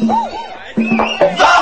Miesten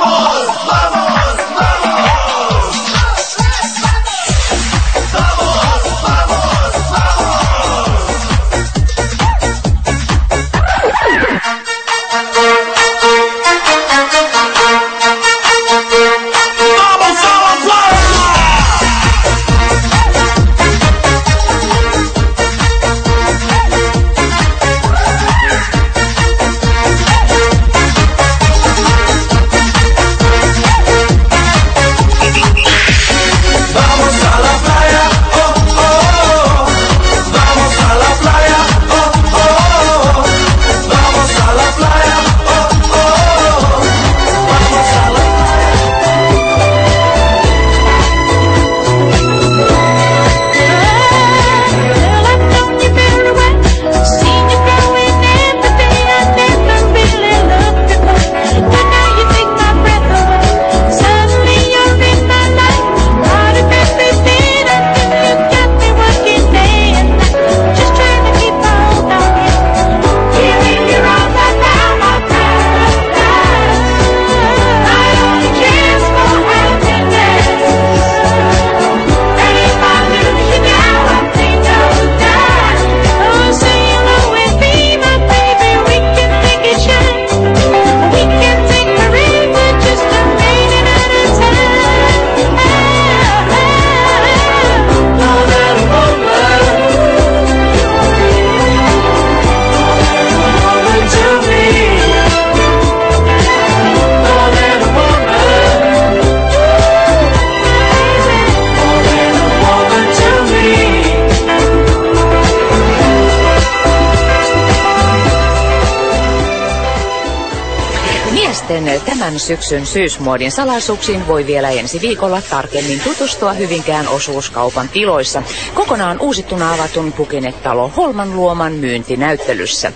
syksyn syysmuodin salaisuuksiin voi vielä ensi viikolla tarkemmin tutustua Hyvinkään osuuskaupan tiloissa. Kokonaan uusittuna avatun Pukinetalo Holman luoman myyntinäyttelyssä.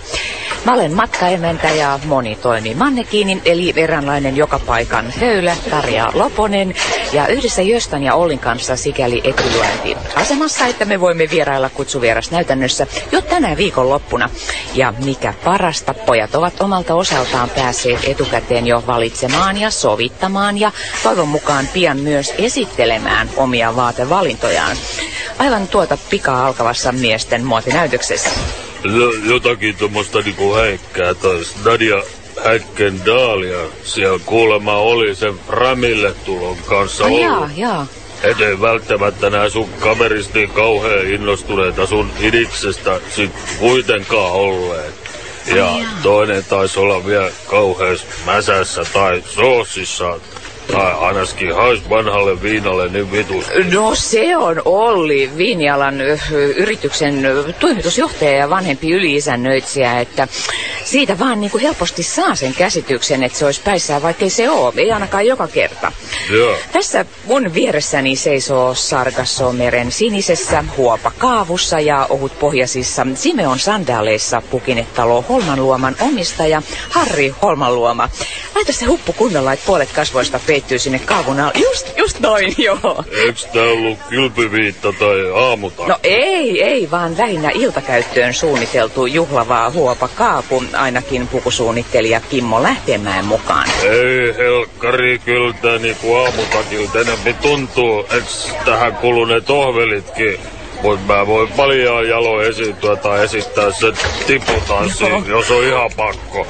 Mä olen matkaemäntä ja monitoimi Mannekiinin, eli eräänlainen joka paikan höylä, Tarja Loponen, ja yhdessä Jöstan ja Ollin kanssa sikäli etulyönti asemassa, että me voimme vierailla kutsuvierasnäytännössä jo tänä loppuna. Ja mikä parasta, pojat ovat omalta osaltaan päässeet etukäteen jo valitsemaan ja sovittamaan ja toivon mukaan pian myös esittelemään omia vaatevalintojaan. Aivan tuota pikaa alkavassa miesten muotinäytöksessä jotakin tuommoista niinku häikkää tai Nadia Häkkendaalia siellä kuulemma oli sen Framille tulon kanssa oh, jaa, jaa. Et ei välttämättä nää sun kaverista niin kauhean innostuneita sun idiksestä sit kuitenkaan olleet. Ja toinen taisi olla vielä kauheas mäsässä tai soosissa tai ainakin hais vanhalle viinalle niin vitus. No se on Olli, Viinialan yrityksen toimitusjohtaja ja vanhempi yliisännöitsijä, että siitä vaan niin kuin helposti saa sen käsityksen, että se olisi päissään, vaikkei se ole, ei ainakaan joka kerta. Joo. Tässä mun vieressäni seisoo Sargassomeren sinisessä huopakaavussa ja ohut pohjasissa Simeon sandaaleissa pukinetalo Holmanluoman omistaja Harri Holmanluoma. Laita se huppu kunnolla, että puolet kasvoista peittyy sinne kaavun alle. Just, just noin, joo. Eiks tää ollut kylpyviitta tai aamutakki? No ei, ei, vaan lähinnä iltakäyttöön suunniteltu juhlavaa huopakaapu, ainakin pukusuunnittelija Kimmo Lähtemäen mukaan. Ei helkkari, kyllä tää niinku aamutakilta enemmän tuntuu, eks tähän kuluneet ohvelitkin Mut mä voin paljon jalo esiintyä tai esittää se tiputanssi, jos on ihan pakko.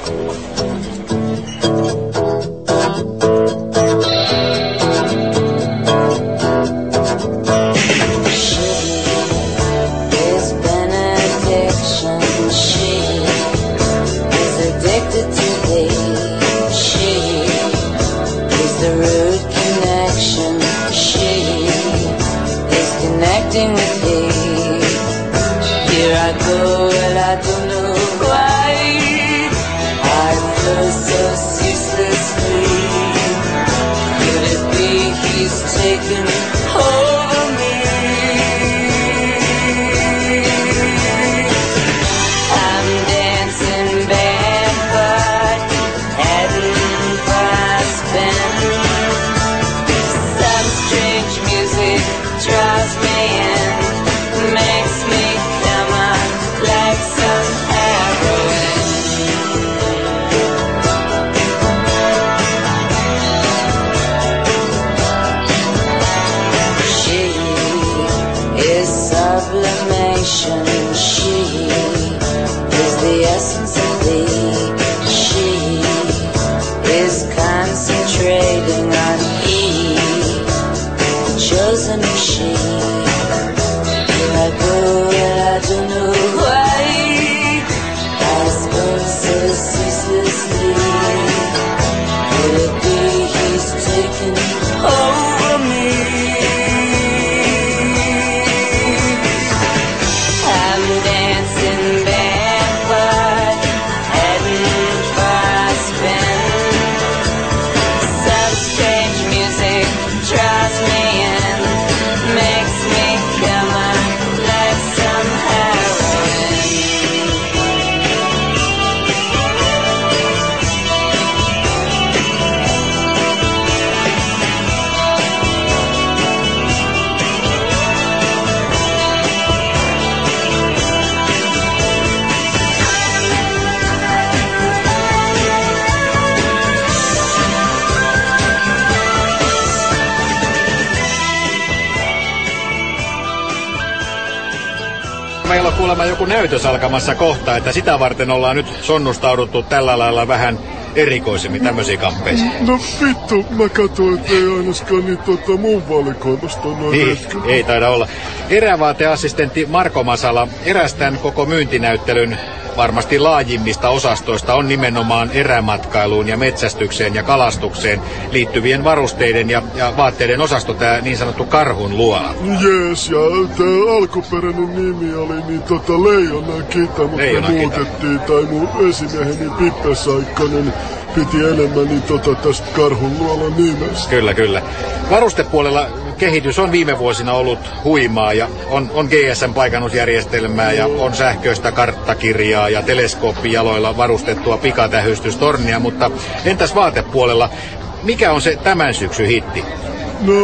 This is me. Olemaan joku näytös alkamassa kohta, että sitä varten ollaan nyt sonnustauduttu tällä lailla vähän erikoisemmin tämmöisiin kamppeisiin. No vittu, mä katsoin, että ei ainakaan niin tota mun valikoimasta niin, ei taida olla. Erävaateassistentti Marko Masala erästän koko myyntinäyttelyn varmasti laajimmista osastoista on nimenomaan erämatkailuun ja metsästykseen ja kalastukseen liittyvien varusteiden ja, ja vaatteiden osasto, tämä niin sanottu karhun luola. Jees, ja tämä alkuperäinen nimi oli niin tota Leijona Kita, mutta me muutettiin, tai mun esimieheni Pippe Saikkonen piti enemmän niin tota tästä karhun luolan nimestä. Kyllä, kyllä. Varustepuolella kehitys on viime vuosina ollut huimaa ja on, on GSM-paikannusjärjestelmää ja on sähköistä karttakirjaa ja teleskooppijaloilla varustettua pikatähystystornia, mutta entäs vaatepuolella, mikä on se tämän syksyn hitti? No,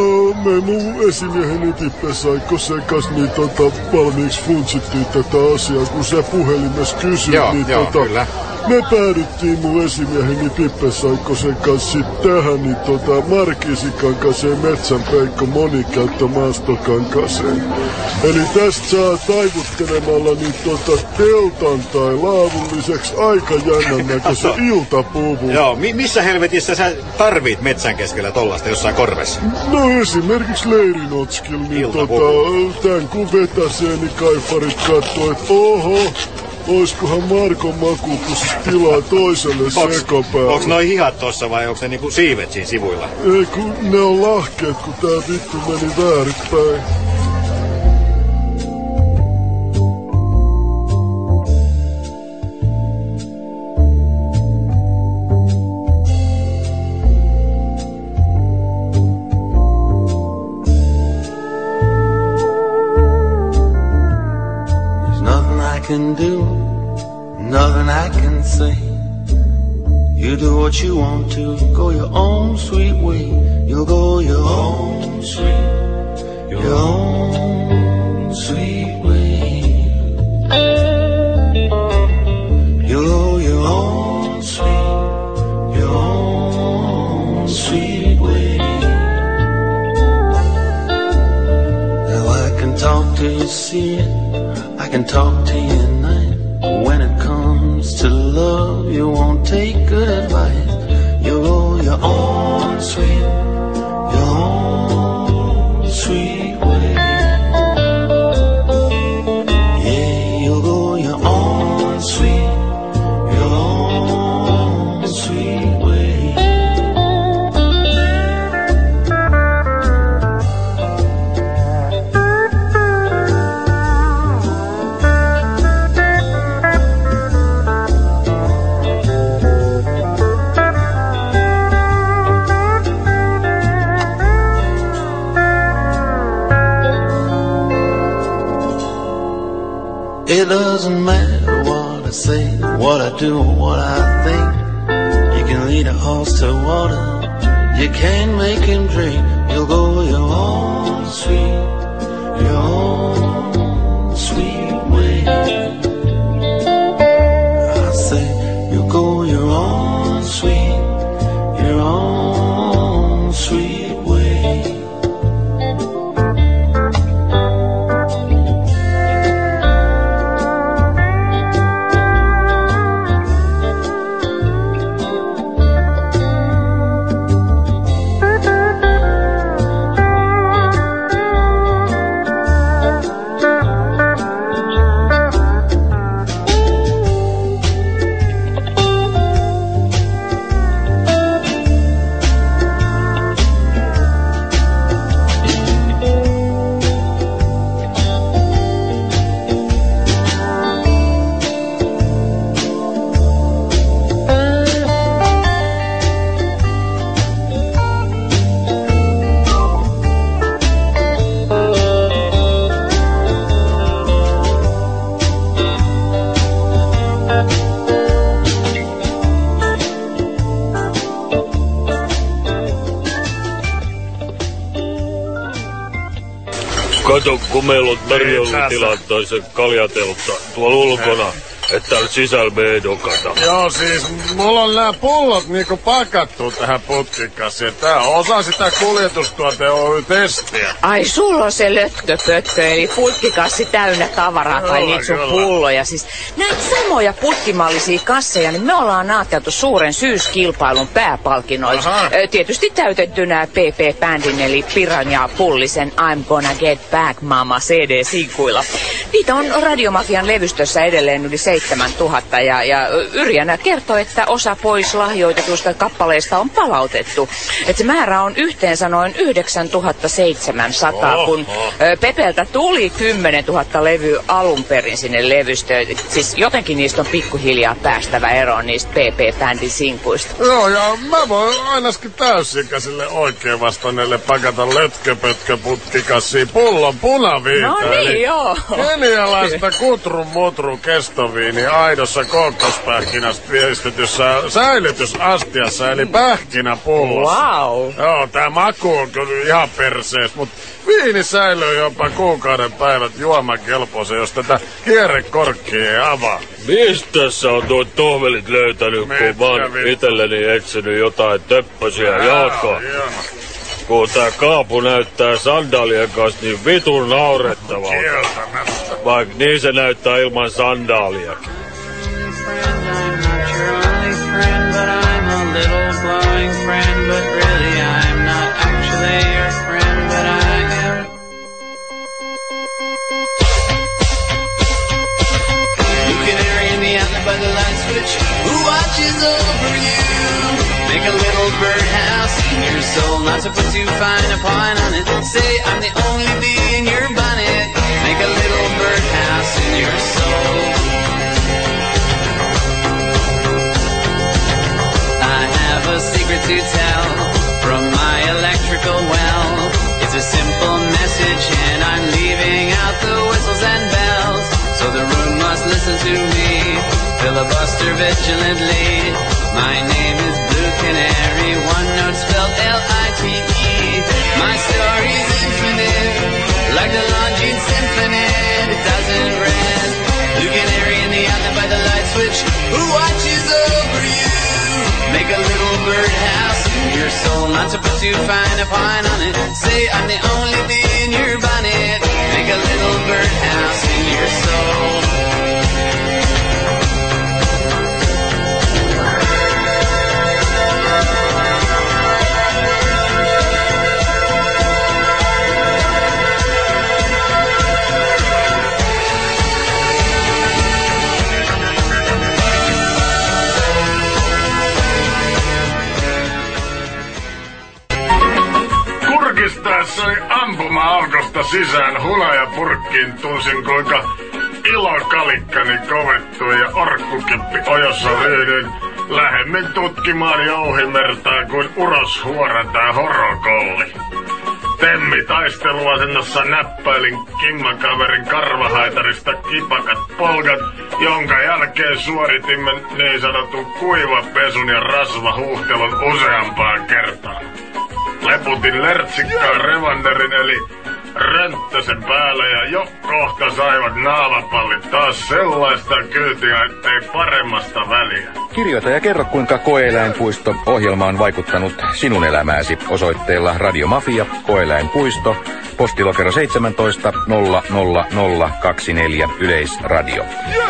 me mun esimieheni Tippe Saikko sen kanssa niin tota, valmiiksi funtsittiin tätä asiaa, kun se puhelimessa kysyi. Joo, niin, joo, tota, kyllä me päädyttiin mun esimieheni Pippe Saikkosen kanssa tähän, niin tota Markisikankaseen metsänpeikko monikäyttömaastokankaseen. Eli tästä saa taivuttelemalla niin tota teltan tai laavulliseksi aika jännän näköisen iltapuvun. Joo, mi- missä helvetissä sä tarvit metsän keskellä tollasta jossain korvessa? No esimerkiksi leirinotskil, niin tota, tän kun vetäsee, niin kaifarit katsoo, että oho, Oiskohan Markon makuutus tilaa toiselle sekopäälle? Onks noi hihat tossa vai onks ne niinku siivet siinä sivuilla? Ei kun ne on lahkeet, kun tää vittu meni väärinpäin. You want to, go your own sweet way. You'll go your own sweet, your own sweet way. You'll go your own sweet, your own sweet way. Now I can talk to you, see it. I can talk to you at night. When it comes to love, you won't take doesn't matter what I say, what I do, or what I think. You can lead a horse to water, you can't make him drink. Meillä on tarjoulutilat tai se kaljateltta tuolla ulkona. Että täällä sisällä me dokata. Joo, siis mulla on nämä pullot niinku pakattu tähän putkikassiin. Tää on osa sitä kuljetustuote Oy-testiä. Ai, sulla on se lötköpötkö, eli putkikassi täynnä tavaraa tai niitä sun pulloja. Siis näitä samoja putkimallisia kasseja, niin me ollaan ajateltu suuren syyskilpailun pääpalkinnoiksi. Tietysti täytettynä PP-bändin eli Piranha Pullisen I'm Gonna Get Back Mama CD-sinkuilla. Niitä on Radiomafian levystössä edelleen yli 7000 ja, ja Yrjänä kertoo, että osa pois lahjoitetuista kappaleista on palautettu. Että se määrä on yhteensä noin 9700, oh, kun. Pepeltä tuli 10 000 levyä alun perin sinne levystöön. Siis jotenkin niistä on pikkuhiljaa päästävä eroon niistä PP-bändin sinkuista. Joo, ja mä voin ainakin täysikäisille oikein vastanneille pakata lötköpötköputkikassiin pullon punaviita. No niin, joo. Kenialaista kutru mutru kestoviini aidossa kookospähkinästä viestetyssä säilytysastiassa, eli pähkinäpullossa. Wow. Joo, tää maku on kyllä ihan persees, mutta viini säilyy jopa kuukauden päivät juomakelpoisen, jos tätä kierrekorkkia ei avaa. Mistä sä on tuo tohvelit löytänyt, kun mä oon itselleni etsinyt jotain töppösiä jalkoa? Kun tää kaapu näyttää sandaalien kanssa niin vitun naurettavalta. Vaikka niin se näyttää ilman sandaaliakin. Who watches over? Make a little birdhouse in your soul, not to put too fine a point on it. Say I'm the only bee in your bonnet. Make a little birdhouse in your soul. I have a secret to tell from my electrical well. It's a simple message, and I'm leaving out the whistles and bells. So the room must listen to me, filibuster vigilantly. My name is Blue Canary, one note spelled L-I-T-E. My story's infinite, like the Longines Symphony. It doesn't rest. Canary in the island by the light switch. Who watches over you? Make a little birdhouse in your soul, not to put too fine a pine on it. Say I'm the only bee in your bonnet. Make a little birdhouse in your soul. Ampuma-alkosta sisään hulajapurkkiin tunsin kuinka ilokalikkani kovettui ja orkkukippi ojossa ryhdyin lähemmin tutkimaan jouhimertaa kuin uros huorataan horokouli. Temmi taisteluasennossa näppäilin kimmakaverin karvahaitarista kipakat polkat, jonka jälkeen suoritimme niin sanotun kuivapesun ja rasvahuhtelun useampaan kertaan. Leputin lertsikkaan revanderin eli rönttäsen päälle ja jo kohta saivat naavapallit taas sellaista kyytiä, ettei paremmasta väliä. Kirjoita ja kerro, kuinka Koeläinpuisto ohjelma on vaikuttanut sinun elämääsi osoitteella Radiomafia, Koeläinpuisto, postilokero 17 00024 Yleisradio.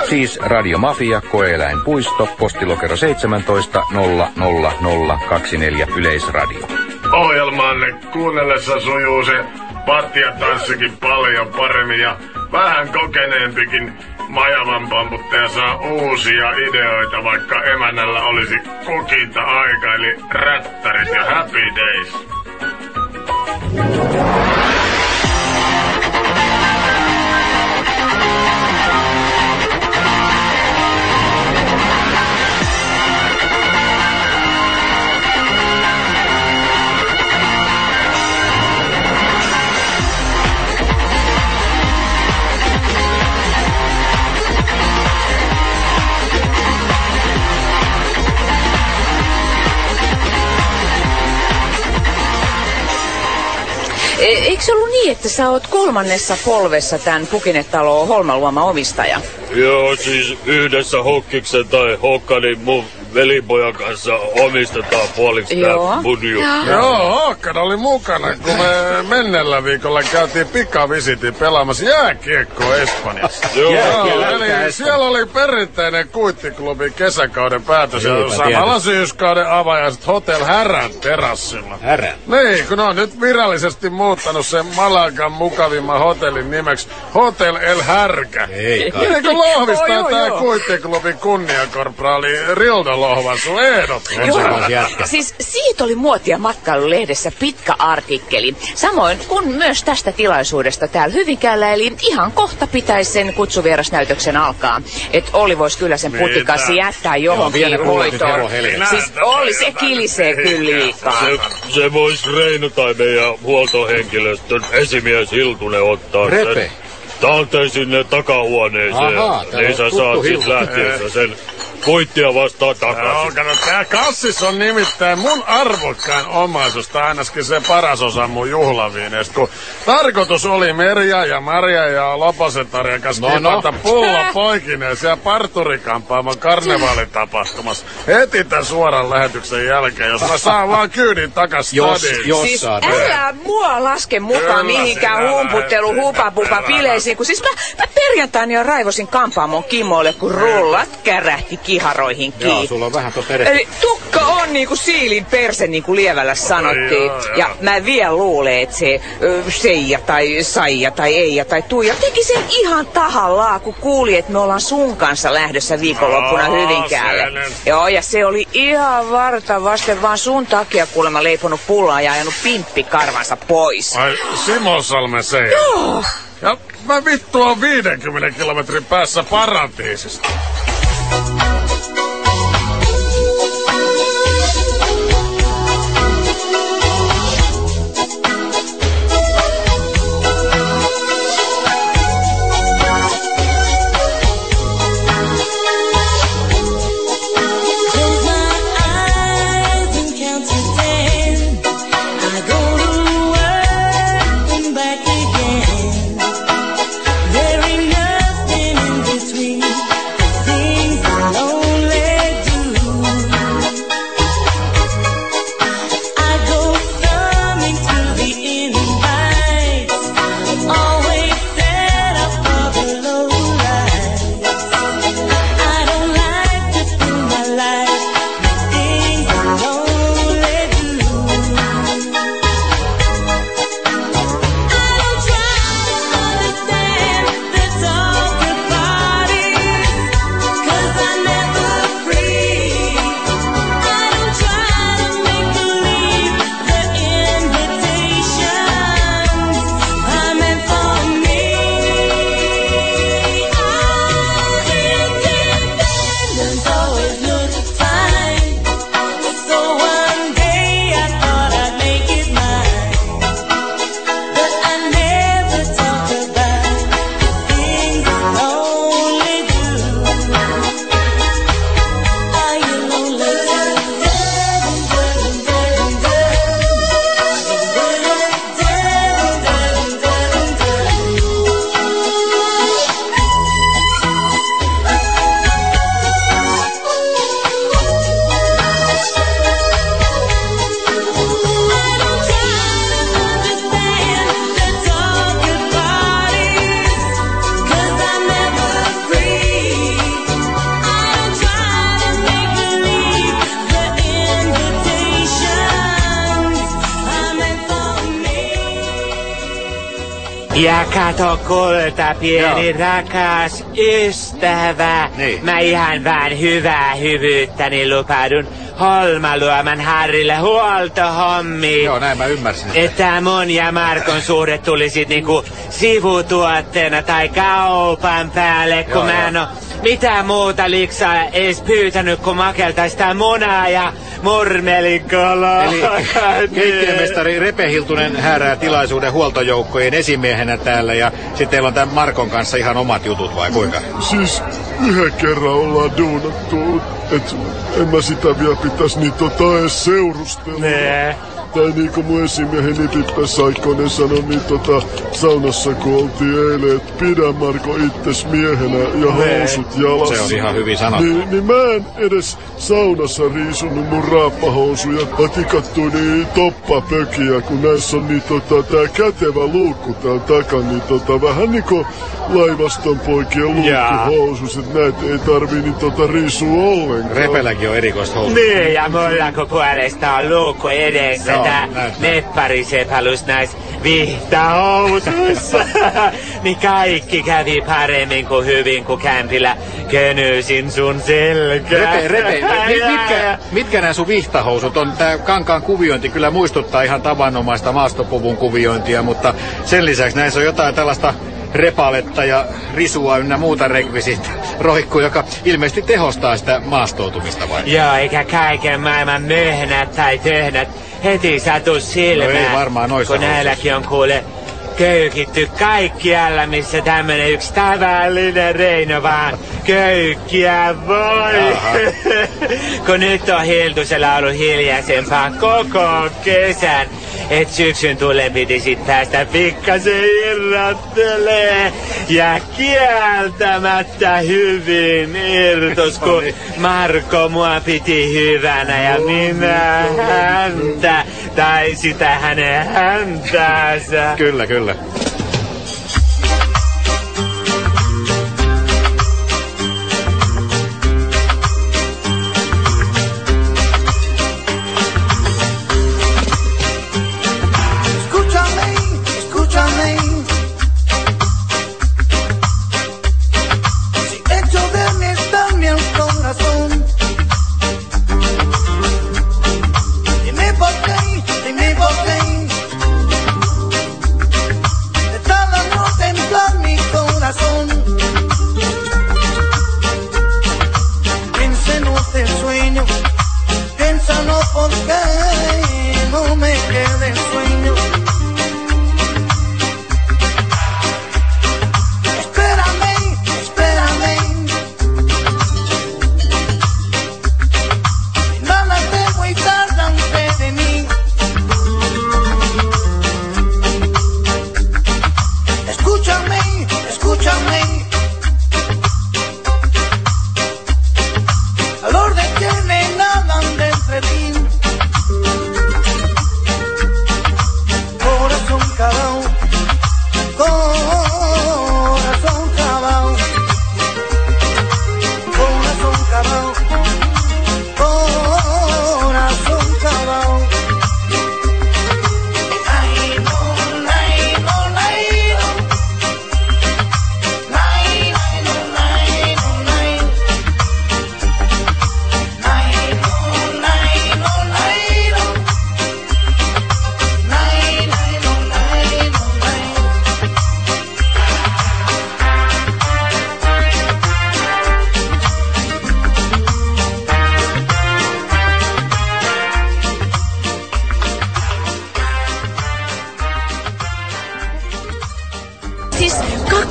Siis Radiomafia, Koeläinpuisto, postilokero 17 00024 Yleisradio. Ohjelmaanne kuunnellessa sujuu se patjatanssikin paljon paremmin ja vähän kokeneempikin majavan pamputtaja saa uusia ideoita, vaikka emännällä olisi kokinta aika, eli rättärit ja happy days. E, eikö se ollut niin, että sä oot kolmannessa polvessa tämän Pukinetalo Holmaluoma omistaja? Joo, siis yhdessä Hokkiksen tai Hokkanin mun velipojan kanssa omistetaan puoliksi Joo. tää mun juttu. Joo, Håkan oli mukana, kun me mennellä viikolla käytiin pikavisitin pelaamassa jääkiekkoa Espanjassa. Joo, Joo, Jääkiekko. eli siellä oli perinteinen kuittiklubin kesäkauden päätös ja Niinpä, samalla syyskauden avajaiset Hotel Härän terassilla. Härä. Niin, kun on nyt virallisesti muuttanut sen Malagan mukavimman hotellin nimeksi Hotel El Härkä. Ei kai. Niin kuin Joo, lohvistaa joo, tää joo. kuittiklubin kunniakorporaali Rildo On jätkä. Siis siitä oli muotia matkailulehdessä pitkä artikkeli. Samoin kuin myös tästä tilaisuudesta täällä Hyvinkäällä, eli ihan kohta pitäisi sen kutsuvierasnäytöksen alkaa. Että Olli voisi kyllä sen putikassi jättää johonkin hoitoon. Siis Olli, se kilisee kyllä liikaa. Se, se vois Reino tai meidän huoltohenkilöstön esimies Hiltunen ottaa Repe. sen talteen sinne takahuoneeseen. Ahaa, niin sä saat sit lähtiessä sen kuittia vastaan Joo, takaisin. kato, tää kassis on nimittäin mun arvokkain omaisuus, tai ainakin se paras osa mun juhlaviineistä, kun tarkoitus oli Merja ja Maria ja Lopasetarjan kanssa No, no, no. pullo poikineen siellä parturikampaamon karnevaalitapahtumassa heti tämän suoran lähetyksen jälkeen, jos mä saan vaan kyydin takas Jos, stadiin. jos Siis saat. älä mua laske mukaan Kyllä mihinkään humputtelu hupapupa bileisiin, kun siis mä, mä perjantaina jo raivosin kampaamon Kimolle, kun rullat kärähti kiharoihin Joo, kiinni. sulla on vähän edestä. Eli tukka on niinku siilin perse, niin kuin Lievällä sanottiin. Joo, joo. Ja mä vielä luulen, että se ö, Seija tai Saija tai Eija tai Tuija teki sen ihan tahallaan, kun kuuli, että me ollaan sun kanssa lähdössä viikonloppuna Aa, Hyvinkäälle. se nyt. Joo, ja se oli ihan varta vasten vaan sun takia kuulemma leiponut pullaa ja ajanut pimppi karvansa pois. Ai, Simonsalmen se. Joo. Ja mä vittu on 50 kilometrin päässä paratiisista. Kulta, pieni rakas ystävä. Niin. Mä ihan vaan hyvää hyvyyttäni lupaudun Holmaluoman Harrille huoltohommiin. Joo, näin mä ymmärsin. Että mun ja Markon suhde tulisi niinku sivutuotteena tai kaupan päälle, kun Joo, mä en oo mitään muuta liksaa edes pyytänyt, kun makeltais tää munaa ja murmelikalaa. Eli keittiömestari Repe Hiltunen häärää tilaisuuden huoltojoukkojen esimiehenä täällä ja sitten teillä on tämän Markon kanssa ihan omat jutut vai kuinka? Siis yhden kerran ollaan duunattu et en mä sitä vielä pitäis niin tota edes seurustella. Nee. Tai niinku mun esimieheni Pippe Saikkonen sanoi niin tota saunassa kun oltiin eilen, että pidä Marko itses miehenä ja housut jalassa. Se on ihan hyvin sanottu. Niin, niin mä en edes saunassa riisunut mun raappahousuja, vaan tikattu niin toppapökiä, kun näissä on niin tota, tää kätevä luukku täällä takana, niin tota, vähän niinku laivaston poikien luukkuhousus, että näitä ei tarvii niin tota riisua ollenkaan. Repelläkin on erikoista housut. Niin, ja mulla kun puolesta on luukku edessä, tää näyttää. nepparisepalus näis vihtahousussa. niin kaikki kävi paremmin kuin hyvin, kun kämpillä könyysin sun selkää. Repe, repe, mit- mitkä, mitkä nämä sun vihtahousut on? Tää kankaan kuviointi kyllä muistuttaa ihan tavanomaista maastopuvun kuviointia, mutta sen lisäksi näissä on jotain tällaista repaletta ja risua ynnä muuta rekvisit roikku, joka ilmeisesti tehostaa sitä maastoutumista vai? Joo, eikä kaiken maailman möhnät tai töhnät heti satu silmään. No ei varmaan noissa Kun näilläkin on kuule köykitty kaikkialla, missä tämmönen yksi tavallinen Reino vaan köykkiä voi. Kun nyt on Hiltusella ollut hiljaisempaa koko kesän. Et syksyn tulee piti sit päästä pikkasen irrottelee. Ja kieltämättä hyvin irtos, kun Marko mua piti hyvänä ja minä häntä. Tai sitä hänen häntäänsä. Kyllä, kyllä. charla.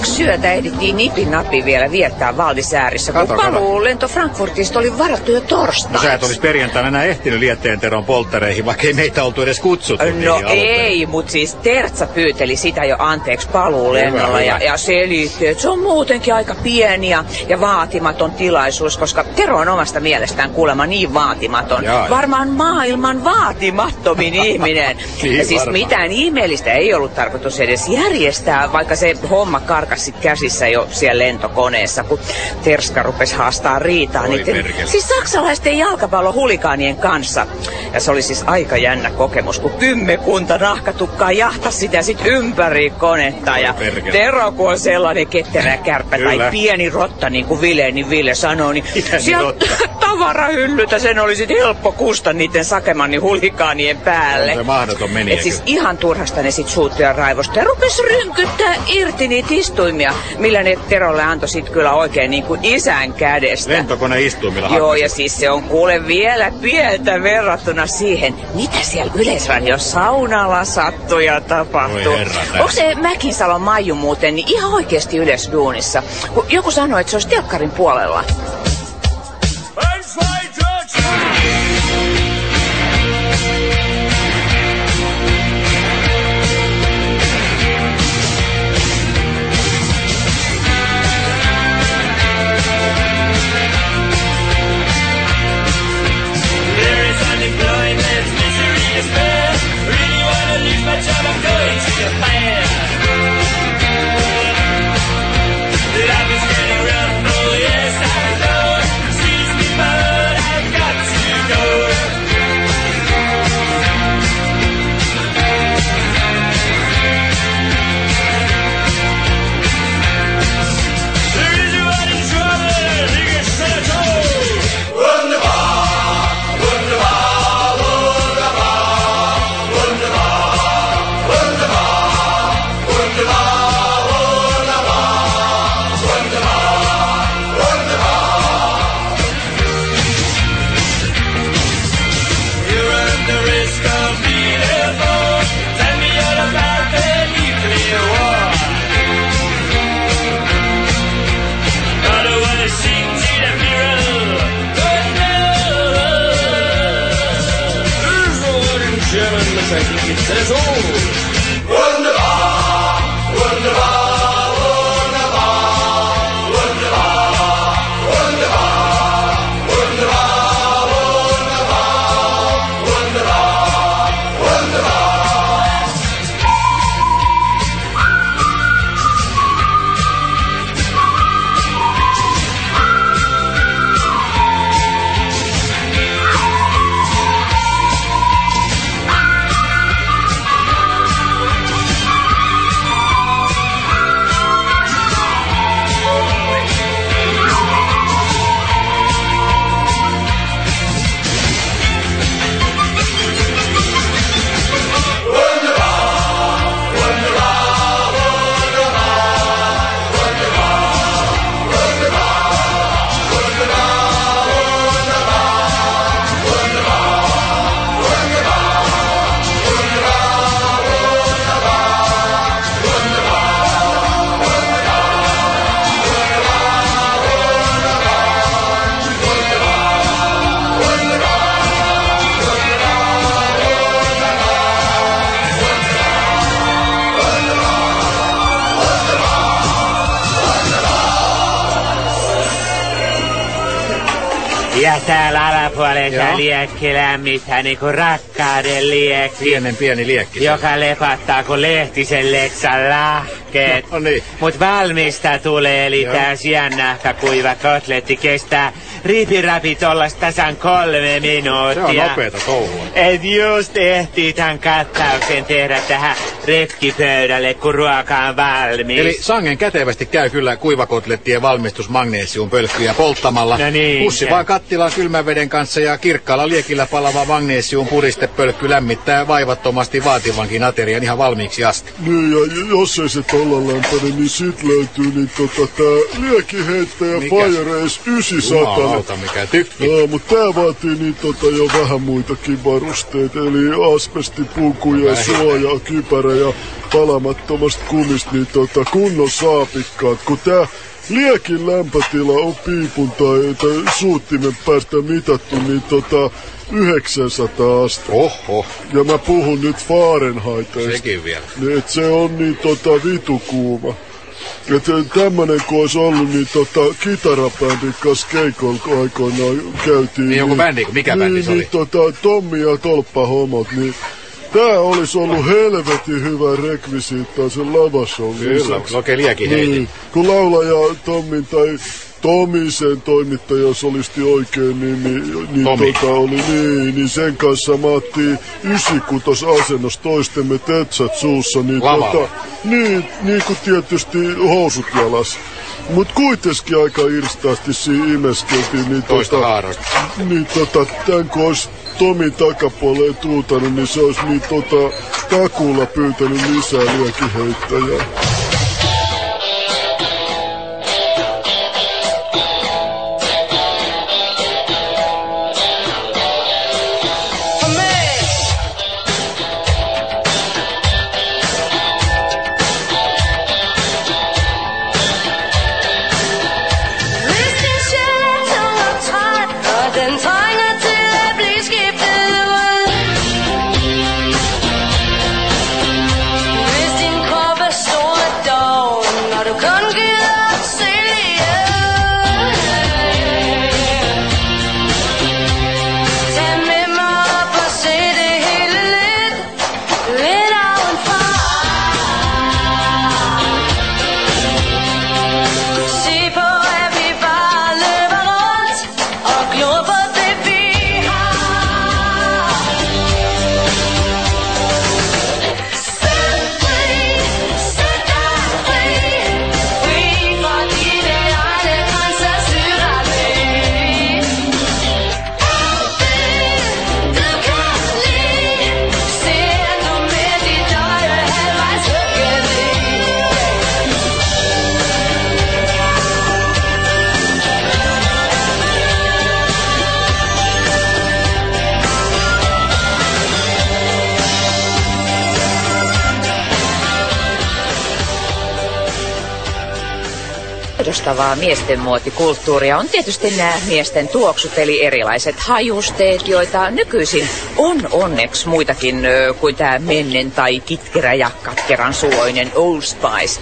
Kaksi yötä ehdittiin nipin nappi vielä viettää Valdisäärissä, kun Kato, kato. paluulento Frankfurtista oli varattu jo No torstaina. sä et olisi perjantaina enää ehtinyt Lietteen Teron polttareihin, vaikka ei meitä oltu edes kutsuttu No perin. ei, mutta siis Tertsa pyyteli sitä jo anteeksi paluulennolla ja, ja selitti, että se on muutenkin aika pieni ja, ja vaatimaton tilaisuus, koska Tero on omasta mielestään kuulemma niin vaatimaton. Jaa. Varmaan maailman vaatimattomin ihminen. Niin ja siis varmaan. mitään ihmeellistä ei ollut tarkoitus edes järjestää, vaikka se homma karkasi käsissä jo siellä lentokoneessa, kun Terska rupesi haastaa riitaa Oi niiden, perkele. siis saksalaisten jalkapallohulikaanien kanssa. Ja se oli siis aika jännä kokemus, kun kymmenkunta nahkatukkaa jahtasi sitä sit ympäri konetta. Ja perkele. Tero, kun on sellainen ketterä kärppä tai Kyllä. pieni rotta, niin kuin Vile, niin Ville sanoi, niin Pieni sieltä rotta. tavarahyllytä sen oli sit helppo kusta niiden sakemanni hulikaanien päälle. On se mahdoton meniä Et siis ihan turhasta ne sit suuttui ja raivosta ja rupes rynkyttää irti niitä istuimia, millä ne Terolle antoi sit kyllä oikein niin kuin isän kädestä. Lentokone istuimilla Joo, ja siis se on kuule vielä pientä verrattuna siihen, mitä siellä Yleisradion saunalla sattui ja tähti. Onko se Mäkinsalon Maiju muuten niin ihan oikeasti yleisduunissa? Kun joku sanoi, että se olisi telkkarin puolella. Says, oh, wunderbar, wunderbar. Täällä alapuolella Joo. liekki lämmittää niinku rakkauden liekki. Pienen pieni liekki. Joka lepattaa kuin lehtisen leksan lahkeet. No niin. Mut valmista tulee, eli Joo. tää siannahka kuiva kotletti kestää ripirapi tollas tasan kolme minuuttia. Se on nopeeta touhua. Et just ehtii tämän kattauksen tehdä tähän retkipöydälle, kun ruoka on valmis. Eli sangen kätevästi käy kyllä kuivakotlettien valmistus magnesiumpölkkyjä polttamalla. No niin, Pussi vaan kattilaan kylmän veden kanssa ja kirkkaalla liekillä palava magnesium puristepölkky lämmittää vaivattomasti vaativankin aterian ihan valmiiksi asti. Niin, ja jos ei se tolla lämpöinen, niin sit löytyy niin tota tää liekiheittäjä? Fire Ace 900. Jumalauta, mikä tykki. Joo, mutta tää vaatii niin tota jo vähän muitakin varusteita, eli asbestipukuja, suojaa, kypärä ja palamattomasta kumista, niin tota kunnon saapikkaat, kun tää liekin lämpötila on piipun tai, tai suuttimen päästä mitattu, niin tota 900 astetta. Oho, Ja mä puhun nyt Fahrenheitista. sekin vielä. Niin, et se on niin tota vitu kuuma. Et tämmönen kun olisi ollut, niin tota kitarabändin kanssa keikolla aikoinaan käytiin. Niin joku bändi, mikä niin, bändi se oli? Niin tota Tommi ja Tolppa homot, niin tää olisi ollut helvetin hyvä rekvisiittaa sen lavashon Kyllä, lisäksi. oikein liekiheitin. Niin, kun laulaja Tommin tai Tomisen toimittaja solisti oikein nimi, niin Tomi. tota oli niin, niin sen kanssa maattiin 96 asennossa toistemme tetsät suussa, niin Lavalla. tota, niin, niin kuin tietysti housut jalas. Mut kuitenkin aika irstaasti siinä imeskeltiin, niin Toista tota, niin tota, tän kun olisi Tomin takapuoleen tuutanut, niin se olisi niin tota, takuulla pyytänyt lisää liekiheittäjää. Muodostavaa miesten muotikulttuuria on tietysti nämä miesten tuoksut, eli erilaiset hajusteet, joita nykyisin on onneksi muitakin kuin tämä mennen tai kitkerä ja katkeran suloinen Old Spice.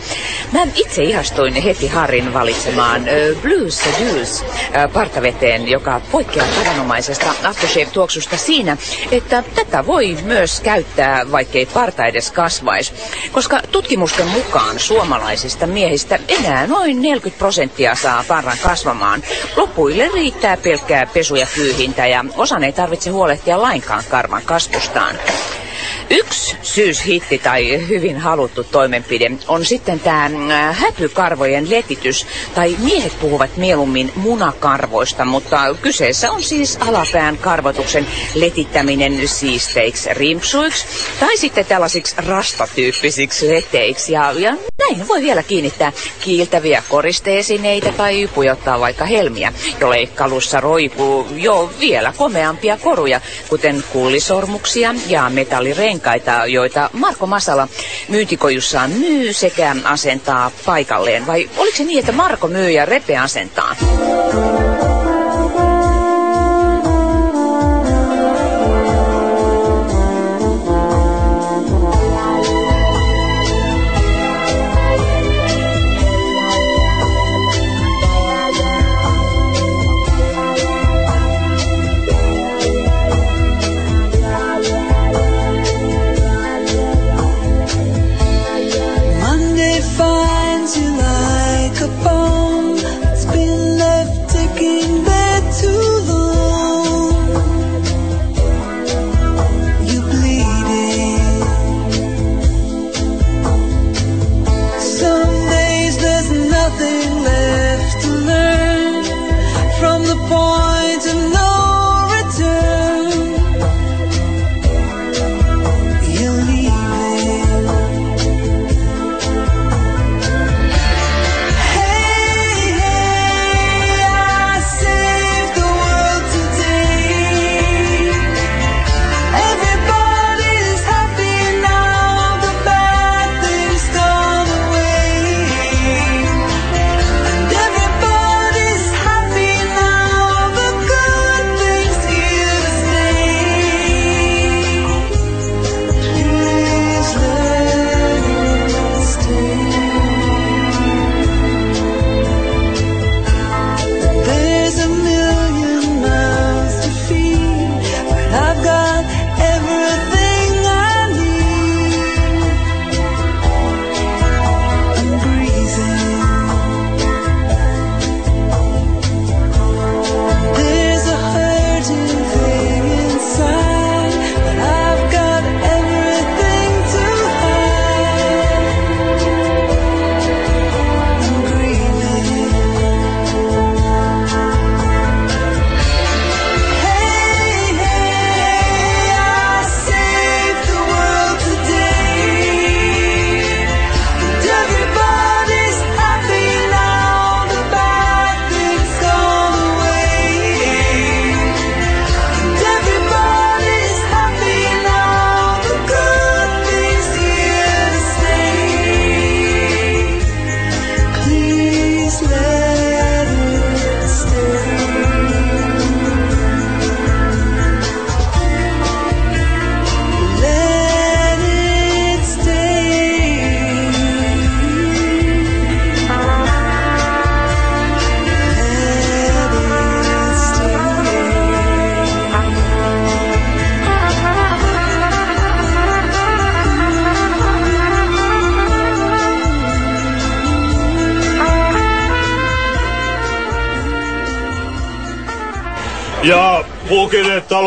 Mä itse ihastuin heti Harrin valitsemaan ö, Blues Seduce ö, partaveteen, joka poikkeaa tavanomaisesta aftershave-tuoksusta siinä, että tätä voi myös käyttää, vaikkei parta edes kasvaisi. Koska tutkimusten mukaan suomalaisista miehistä enää noin 40 prosenttia saa parran kasvamaan. Lopuille riittää pelkkää pesu ja kyyhintä ja osan ei tarvitse huolehtia lainkaan karvan kasvustaan. Yksi syyshitti tai hyvin haluttu toimenpide on sitten tämä häpykarvojen letitys, tai miehet puhuvat mieluummin munakarvoista, mutta kyseessä on siis alapään karvotuksen letittäminen siisteiksi rimpsuiksi, tai sitten tällaisiksi rastatyyppisiksi leteiksi, ja, ja näihin voi vielä kiinnittää kiiltäviä koristeesineitä tai pujottaa vaikka helmiä, jo leikkalussa roikuu jo vielä komeampia koruja, kuten kullisormuksia ja metallirenkaita, joita Marko Masala myyntikojussaan myy sekä asentaa paikalleen. Vai oliko se niin, että Marko myy ja Repe asentaa?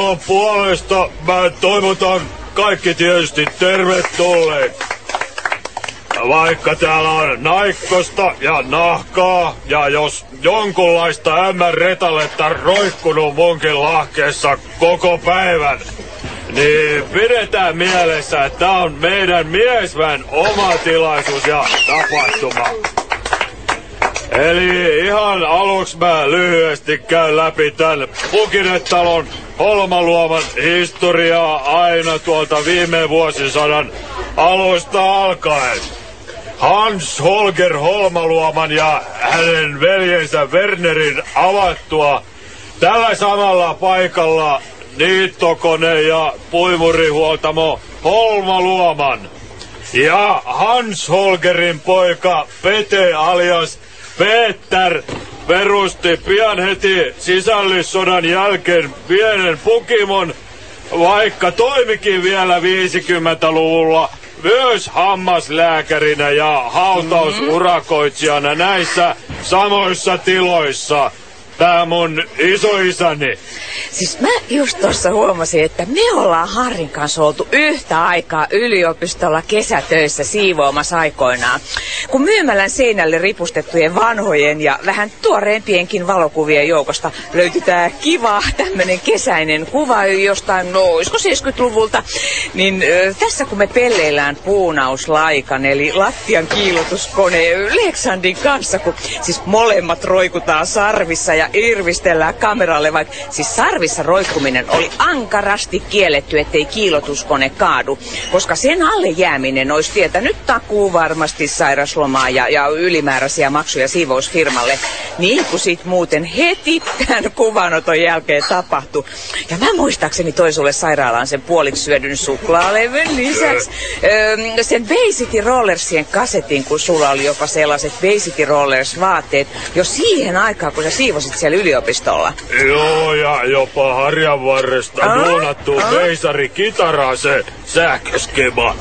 Pukinetalon puolesta mä toivotan kaikki tietysti tervetulleet. Vaikka täällä on naikkosta ja nahkaa, ja jos jonkunlaista ämmän retaletta roikkunut munkin lahkeessa koko päivän, niin pidetään mielessä, että tää on meidän miesvän oma tilaisuus ja tapahtuma. Eli ihan aluksi mä lyhyesti käyn läpi tän Pukinetalon Holmaluoman historiaa aina tuolta viime vuosisadan alusta alkaen. Hans Holger Holmaluoman ja hänen veljensä Wernerin avattua tällä samalla paikalla niittokone ja puimurihuoltamo Holmaluoman. Ja Hans Holgerin poika Pete alias Peter perusti pian heti sisällissodan jälkeen pienen pukimon, vaikka toimikin vielä 50-luvulla myös hammaslääkärinä ja hautausurakoitsijana näissä samoissa tiloissa. Tää mun isoisäni. Siis mä just tuossa huomasin, että me ollaan Harrin kanssa oltu yhtä aikaa yliopistolla kesätöissä siivoamassa aikoinaan. Kun myymälän seinälle ripustettujen vanhojen ja vähän tuoreempienkin valokuvien joukosta löytyi tää kiva tämmönen kesäinen kuva jostain, no olisiko 70-luvulta, niin ö, tässä kun me pelleillään puunauslaikan eli lattian kiilotuskone Leksandin kanssa, kun siis molemmat roikutaan sarvissa ja irvistellään kameralle, vaikka siis sarvissa roikkuminen oli ankarasti kielletty, ettei kiilotuskone kaadu, koska sen alle jääminen olisi tietänyt takuu varmasti sairaslomaa ja, ja ylimääräisiä maksuja siivousfirmalle, niin kuin sit muuten heti tämän kuvanoton jälkeen tapahtui. Ja mä muistaakseni toi sulle sairaalaan sen puoliksi syödyn suklaalevyn lisäksi. Öö, sen City Rollersien kasetin, kun sulla oli jopa sellaiset City Rollers vaatteet jo siihen aikaan, kun sä siivosit siellä yliopistolla. Joo, ja jopa harjan varresta Ah, duunattu ah. veisari kitaraa se sähköskema.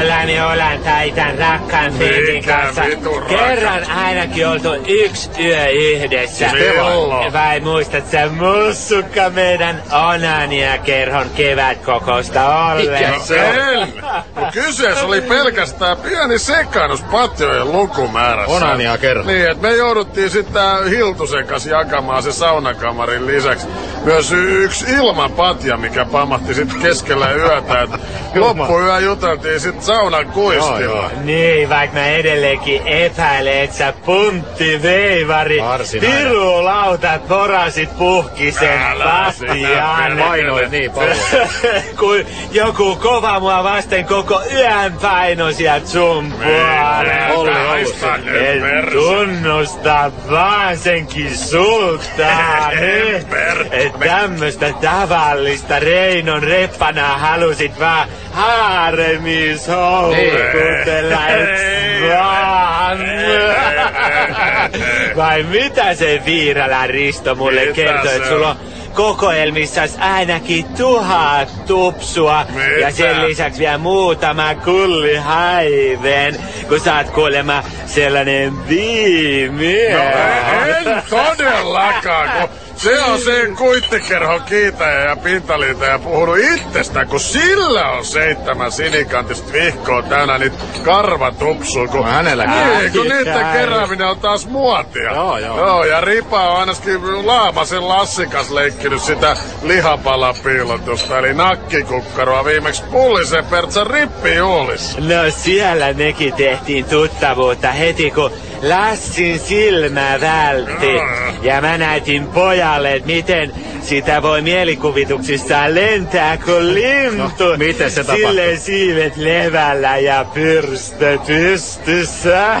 Ollaan olan taitan rakkaan Finkin Mikä kanssa. Kerran ainakin oltu yksi yö yhdessä. Milloin? Vai muistat sä mussukka meidän Onania-kerhon kevätkokousta ollenkaan? En! No kyseessä oli pelkästään pieni sekaannus patjojen lukumäärässä. Onania kerho. Niin, että me jouduttiin sitten Hiltusen kanssa jakamaan se saunakamarin lisäksi myös yksi ilmapatja, mikä pamahti sitten keskellä yötä. Loppuyö juteltiin sitten saunan kuistilla. Niin, vaikka mä edelleenkin epäilen, että sä puntti veivari, pirulautat porasit puhkisen Älä sitä patjaan. Painoit niin paljon. Kun joku kova mua vasten koko yön paino sieltä sun puolelle. Olli, Olli. Haista nyt En perse. tunnusta vaan senkin sultaan. En per- Et tämmöstä tavallista Reinon reppanaa halusit vaan Aivan. Vai mitä se Viirala Risto mulle Mitä kertoi, että sulla on? kokoelmissas ainakin tuhat tupsua ja Mitä? sen lisäksi vielä muutama kulli haiven, kun sä oot kuulemma sellainen viimeä. No en todellakaan, kun se on se kuittikerho kiitäjä ja pintaliitäjä puhunut itsestä, kun sillä on seitsemän sinikantista vihkoa täynnä niitä karvatupsuja. Kun, No hänelläkin. Niin, kun niiden kerääminen on taas muotia. Joo, joo. joo ja Ripa on ainakin Laamasen Lassikas leikkinyt sitä lihapalapiilotusta, eli nakkikukkaroa viimeksi pullisen Pertsan rippijuhlissa. No siellä mekin tehtiin tuttavuutta heti kun Lassin silmä vältti. Ja mä näytin pojalle, että miten sitä voi mielikuvituksissaan lentää kuin lintu. No, miten se tapahtui? Sille siivet levällä ja pyrstö pystyssä.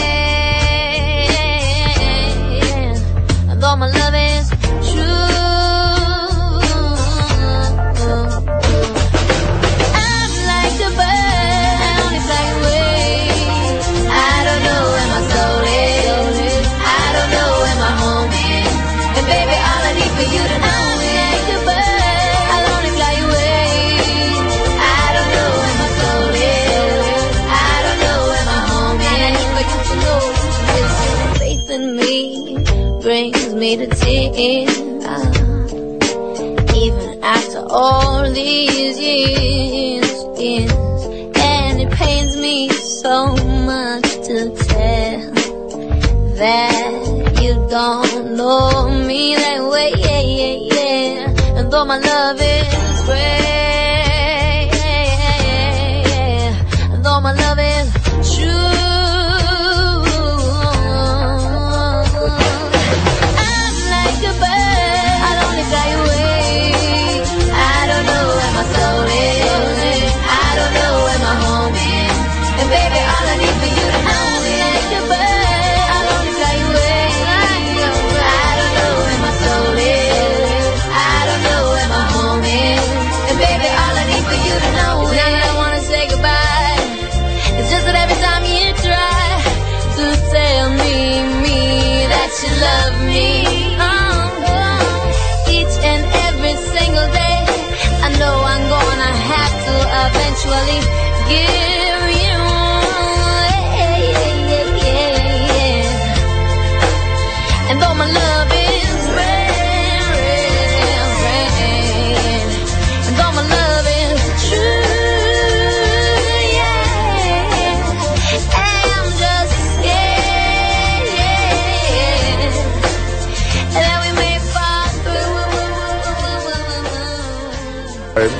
tears. Uh, even after all these years, years, and it pains me so much to tell that you don't know me that way, yeah, yeah, yeah. And though my love is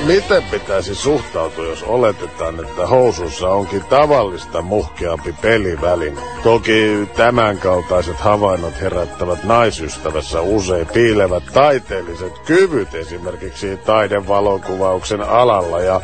Miten pitäisi suhtautua, jos oletetaan, että housussa onkin tavallista muhkeampi peliväline? Toki tämänkaltaiset havainnot herättävät naisystävässä usein piilevät taiteelliset kyvyt esimerkiksi taidevalokuvauksen alalla ja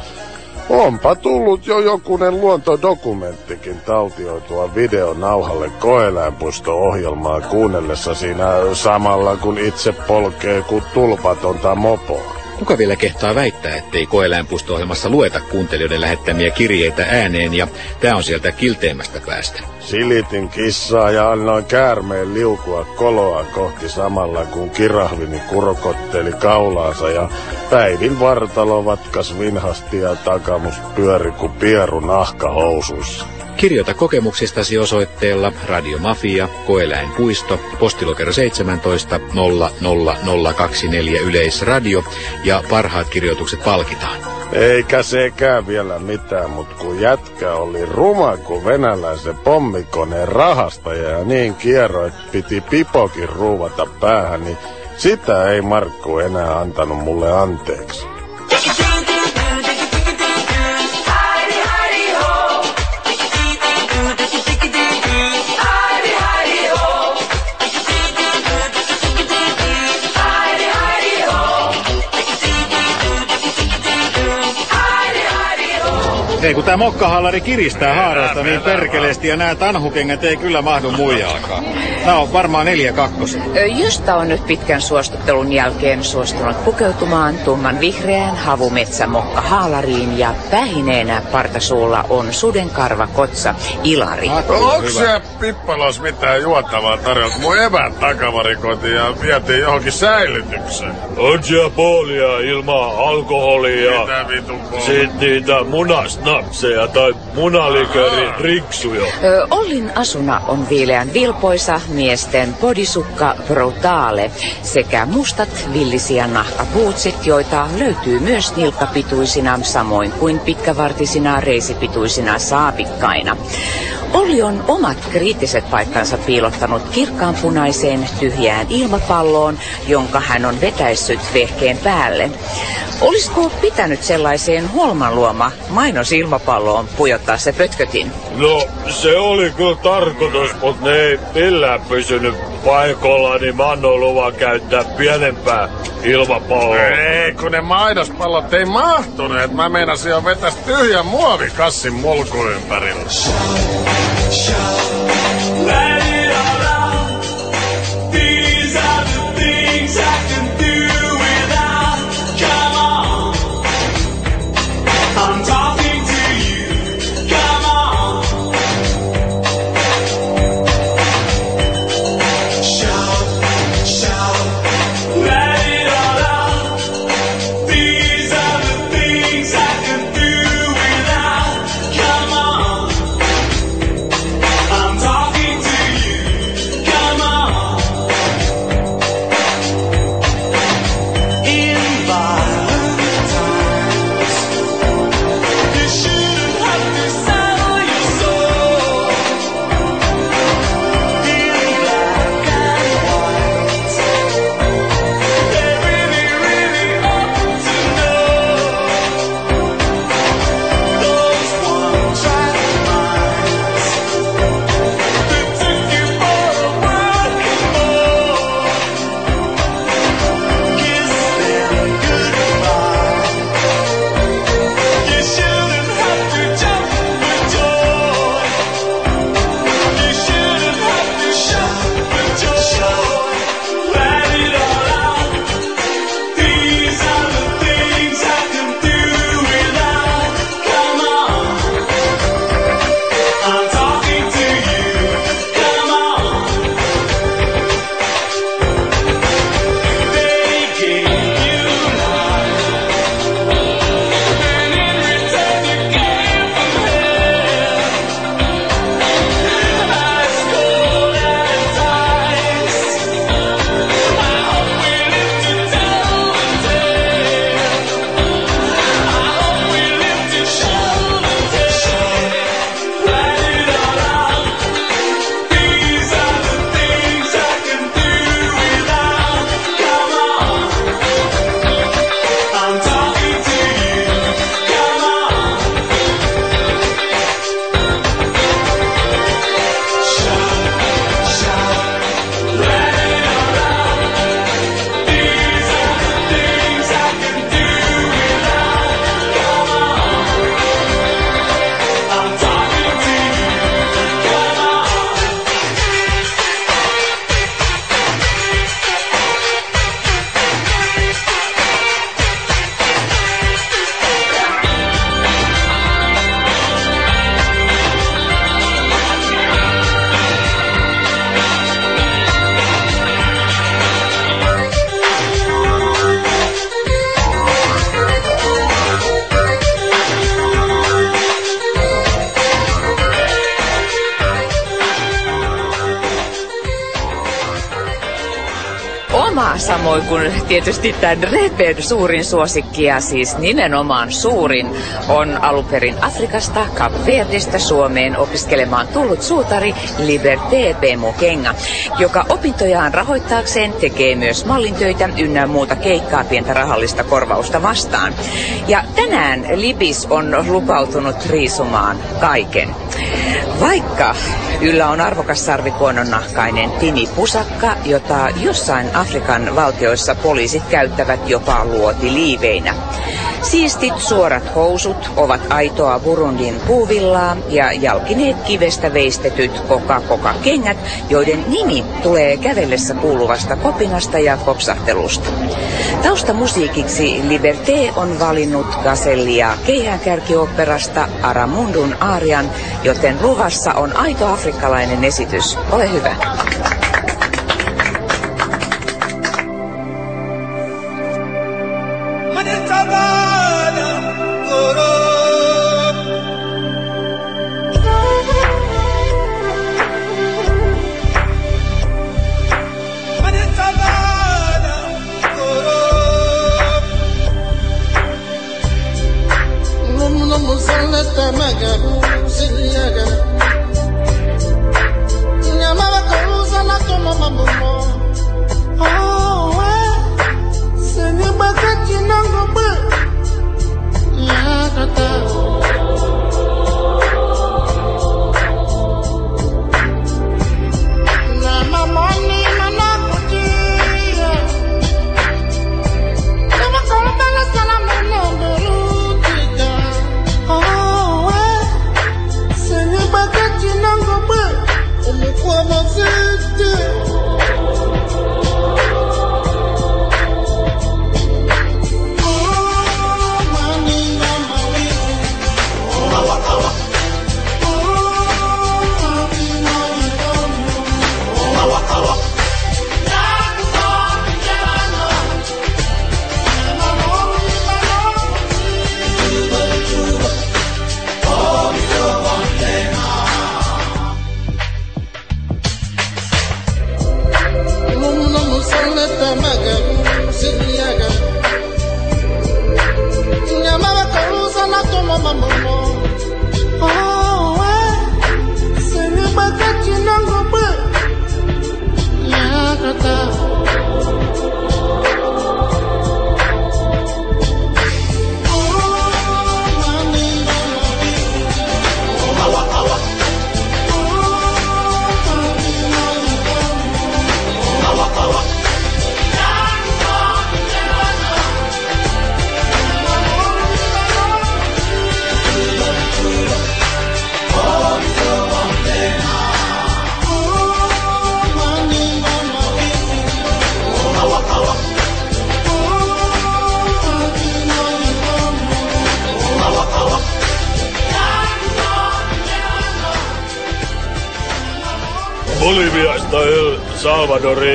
Onpa tullut jo jokunen luontodokumenttikin taltioitua videonauhalle koeläinpuisto-ohjelmaa kuunnellessa siinä samalla kun itse polkee kuin tulpatonta mopoa. Kuka vielä kehtaa väittää, ettei koeläinpuisto-ohjelmassa lueta kuuntelijoiden lähettämiä kirjeitä ääneen ja tämä on sieltä kilteimmästä päästä. Silitin kissaa ja annoin käärmeen liukua koloa kohti samalla kun kirahvini kurkotteli kaulaansa ja Päivin vartalo vatkas vinhasti ja takamus pyöri kuin pieru nahkahousuissa. Kirjoita kokemuksistasi osoitteella Radio Mafia, Koeläinpuisto, postilokero 17 00024 Yleisradio ja parhaat kirjoitukset palkitaan. Eikä sekään vielä mitään, mutta kun jätkä oli ruma kuin venäläisen pommikoneen rahastaja ja niin kierro, että piti pipokin ruuvata päähän, niin sitä ei Markku enää antanut mulle anteeksi. Ei kun tää mokkahallari kiristää haaroista niin perkeleesti ja nämä tanhukengät ei kyllä mahdu muijaakaan. Tää on varmaan neljä kakkosen. Josta on nyt pitkän suostuttelun jälkeen suostunut pukeutumaan tumman vihreään havumetsämokka haalariin ja pähineenä partasuulla on sudenkarva kotsa Ilari. Onko se Pippalas mitään juotavaa tarjolta? Mun evät takavarikoitiin ja vietiin johonkin säilytykseen. On siellä puolia ilman alkoholia. Mitä vitun puolia? Sitten niitä munasnapseja tai munalikörin riksuja. Ö, Ollin asuna on viileän vilpoisa miesten bodysukka brutale sekä mustat villisiä nahkapuutsit, joita löytyy myös nilkkapituisina samoin kuin pitkävartisina reisipituisina saapikkaina. Olli on omat kriittiset paikkansa piilottanut kirkkaanpunaiseen tyhjään ilmapalloon, jonka hän on vetäissyt vehkeen päälle. Olisiko pitänyt sellaiseen Holman luoma mainosilmapalloon pujottaa se pötkötin? No, se oli kyllä tarkoitus, mutta ne ei millään pysynyt paikoilla, niin mä annoin luvan käyttää pienempää ilmapalloa. Ei, kun ne mainospallot ei mahtuneet. Mä meinasin jo vetäs tyhjän muovikassin mulku ympärillä. Show. Kuin tietysti tämän Repen suurin suosikki ja siis nimenomaan suurin on alunperin Afrikasta, Kapverdistä Suomeen opiskelemaan tullut suutari Liberté Bemokenga, joka opintojaan rahoittaakseen tekee myös mallintöitä ynnä muuta keikkaa pientä rahallista korvausta vastaan. Ja tänään Libis on lupautunut riisumaan kaiken. Vaikka yllä on arvokas sarvikuononnahkainen tinipusakka, jota jossain Afrikan valtioissa poliisit käyttävät jopa luotiliiveinä. Siistit suorat housut ovat aitoa Burundin puuvillaa ja jalkineet kivestä veistetyt koka kengät, joiden nimi tulee kävellessä kuuluvasta kopinasta ja kopsahtelusta. Taustamusiikiksi Liberté on valinnut Gazellia keihäänkärkioperasta Aramundun aarian, joten luvassa on aito afrikkalainen esitys. Ole hyvä.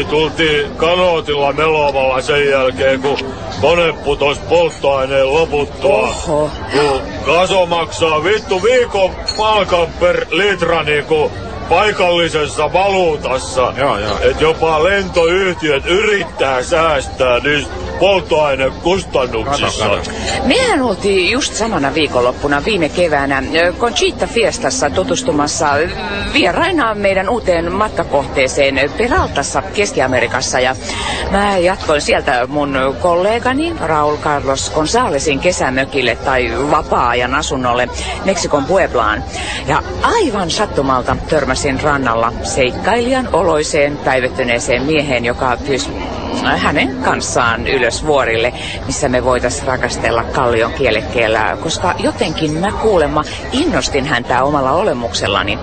Salvadoriin tultiin kanootilla melovalla sen jälkeen, kun kone putos polttoaineen loputtua. Oho. Kun kaso maksaa vittu viikon palkan per litra niinku paikallisessa valuutassa. Joo, joo. Et jopa lentoyhtiöt yrittää säästää niistä polttoainekustannuksissa. Mehän oltiin just samana viikonloppuna viime keväänä Conchita Fiestassa tutustumassa vieraina meidän uuteen matkakohteeseen Peraltassa Keski-Amerikassa. Ja mä jatkoin sieltä mun kollegani Raul Carlos Gonzalesin kesämökille tai vapaa-ajan asunnolle Meksikon Pueblaan. Ja aivan sattumalta törmäsin rannalla seikkailijan oloiseen päivettyneeseen mieheen, joka pyysi hänen kanssaan ylös vuorille, missä me voitais rakastella kallion kielekkeellä, koska jotenkin mä kuulemma innostin häntä omalla olemuksellani.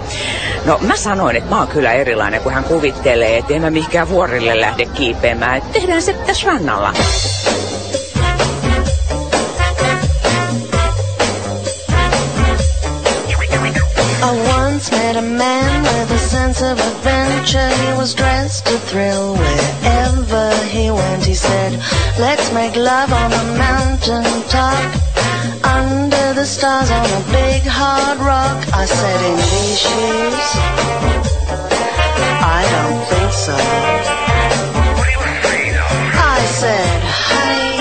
No mä sanoin, että mä oon kyllä erilainen, kun hän kuvittelee, että en mä mihinkään vuorille lähde kiipeämään. että Tehdään se tässä rannalla. Met a man with a sense of adventure. He was dressed to thrill he Let's make love on the mountain top. Under the stars on a big hard rock. I said in these shoes. I don't think so. I said, honey,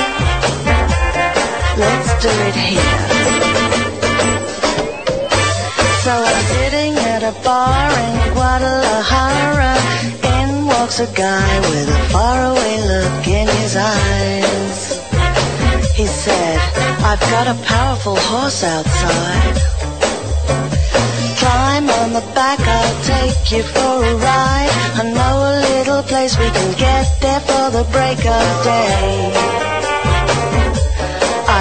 let's do it here. So I'm sitting at a bar in Guadalajara walks a guy with a faraway look in his eyes. He said, I've got a powerful horse outside. Climb on the back, I'll take you for a ride. I know a little place we can get there for the break of day.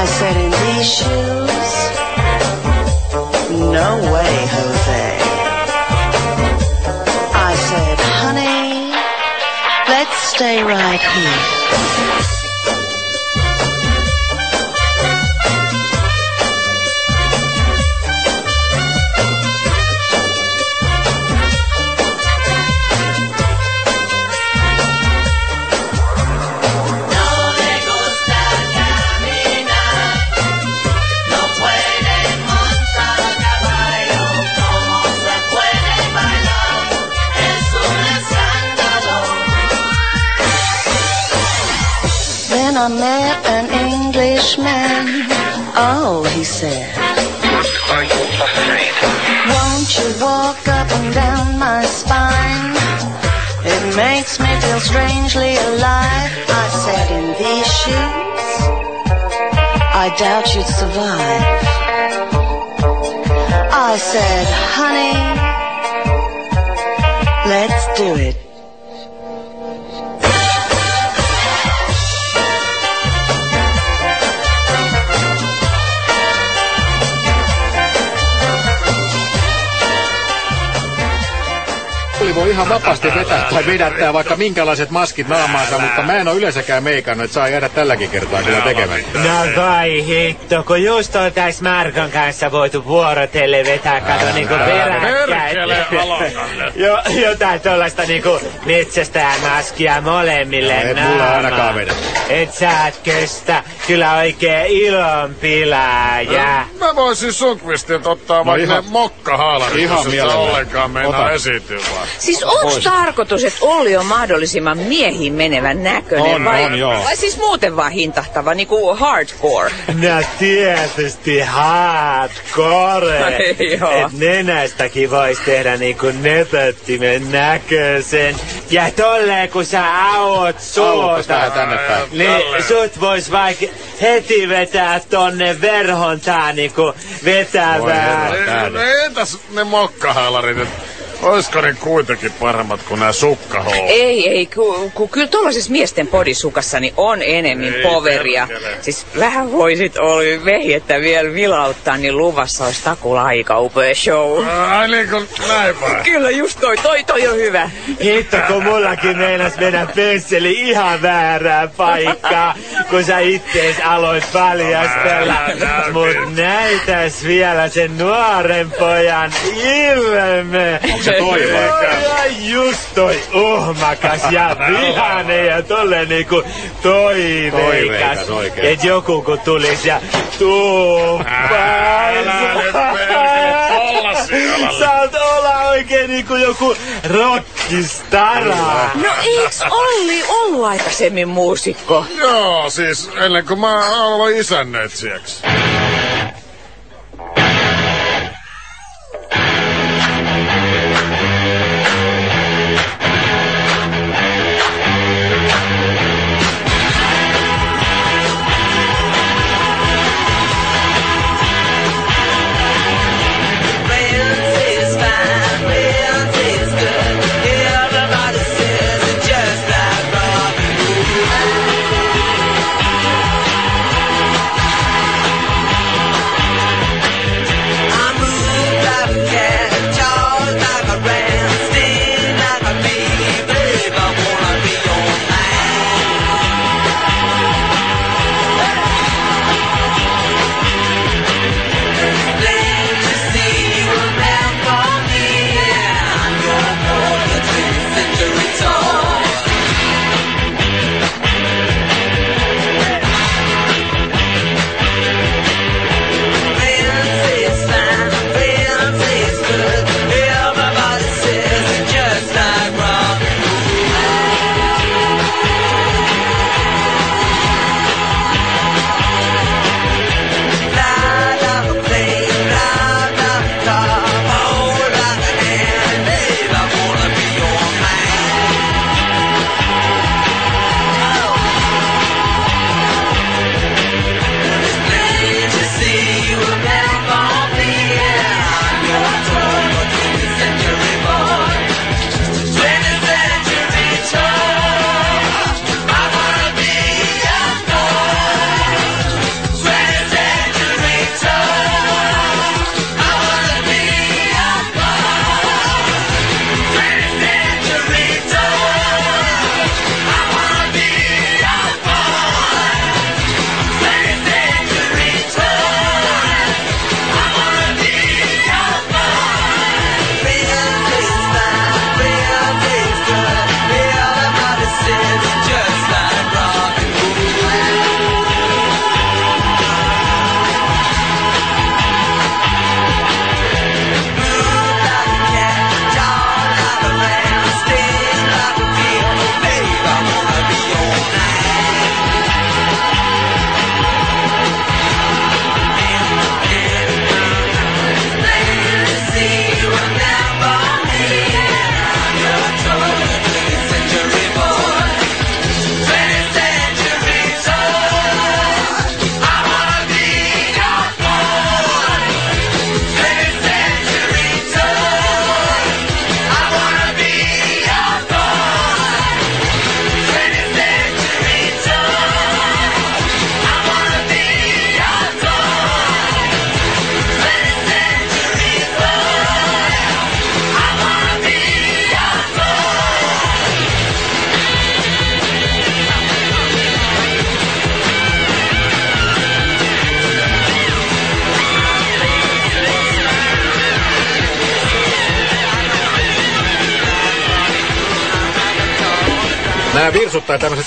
I said, in these shoes, no way, Jose. Stay right here. I met an Englishman. Oh, he said. Are you afraid? Won't you walk up and down my spine? It makes me feel strangely alive. I said, in these shoes, I doubt you'd survive. I said, honey, let's do it. Voi ihan vapaasti vetää tai vedättää vaikka minkälaiset maskit naamaansa, mutta mä en ole yleensäkään meikannut, että saa jäädä tälläkin kertaa kyllä tekemättä. No vai hitto, kun just oltais Markon kanssa voitu vuorotelle vetää, kato niinku peräkkäin. jo, jotain tollaista niinku metsästään maskia molemmille No, et mulla ainakaan vedä. Et sä et kestä, kyllä oikee ilonpilaaja. Mä voisin Sundqvistilta ottaa No vaikka ihan- ne mokkahaalarit, ihan jos ollenkaan meinaa esiintyä. Siis onko tarkoitus, että Olli on mahdollisimman miehiin menevän näköinen On, vai, on, joo. vai siis muuten vaan hintahtava, niinku hardcore? No tietysti hardcore. Et nenästäkin vois tehdä niinku nepöttimen näköisen. Ja tolleen kun sä aot päin. niin sut vois vaikka heti vetää tonne verhon tää niinku Voi vetävää. herra. Ne, entäs ne mokkahaalarit, oisko ne kuitenkin paremmat kuin nämä sukkahoulut? Ei, ei, kun ku, kyllä tuollaisessa miesten podisukassa niin on enemmän Ei poveria. perkele. Siis vähän voisit Olli vehjettä vielä vilauttaa, niin luvassa olisi takula aika upea show. Ai niin kuin näin vai? Kyllä just toi, toi, toi on hyvä. Hitto, kun mullakin meinas mennä pensseli ihan väärään paikkaan, kun sä ittees aloit paljastella. Mut näitäs vielä sen nuoren pojan ilme. Se toi vai? Ja just toi uhmakas ja vihane ja tolle niinku toiveikas. Toiveikas oikein. Et joku kun tulis ja tuuppaisi. Älä nyt tollasia Saat olla oikein niinku joku rockistara. No eiks Olli ollut aikaisemmin muusikko? Joo, siis ennen kuin mä aloin isännöitsijäksi.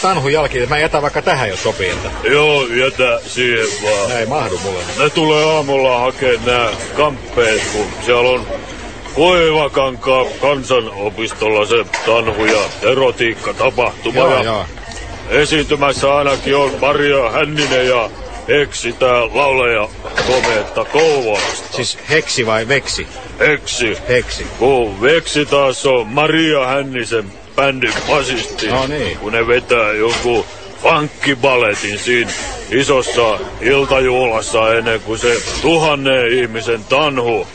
Tämmöiset tanhujälkiä, mä jätän vaikka tähän, jos sopii. Että... Joo, jätä siihen vaan. Näin mahdu mulle. Ne tulee aamulla hakemaan nämä kamppeet, kun siellä on Koivakankaa kansanopistolla se tanhu ja erotiikka tapahtuma. Joo, ja joo. Esiintymässä ainakin on Maria Hänninen ja Heksi tää lauleja kometta Kouvolasta. Siis heksi vai veksi? Heksi. Heksi. Kun Veksi taas on Maria Hännisen bändin basisti. No niin. Kun ne vetää jonkun funkkibaletin siinä isossa iltajuhlassa ennen kuin se tuhannen ihmisen tanhu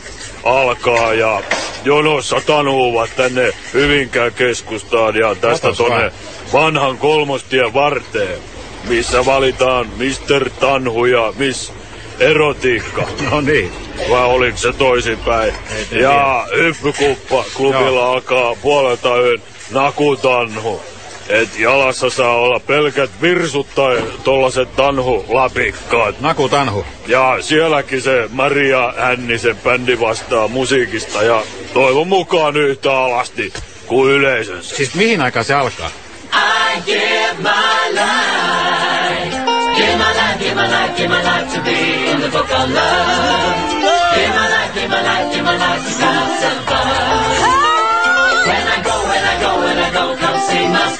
alkaa ja jonossa tanhuvat tänne Hyvinkään keskustaan ja tästä Katos tonne vanhan kolmostien varteen, missä valitaan Mr. Tanhu ja Miss Erotiikka. No niin. Vai oliko se toisinpäin? ja Hyppykuppa klubilla alkaa puolelta yön nakutanhu. Et jalassa saa olla pelkät virsut tai tollaset tanhulapikkaat. Naku tanhu. Ja sielläkin se Maria Hännisen bändi vastaa musiikista ja toivon mukaan yhtä alasti kuin yleisönsä. Siis mihin aikaan se alkaa? I give my life. Give my life, give my life, give my life to be in the book of love. Give my life, give my life, give my life to stars above. I go,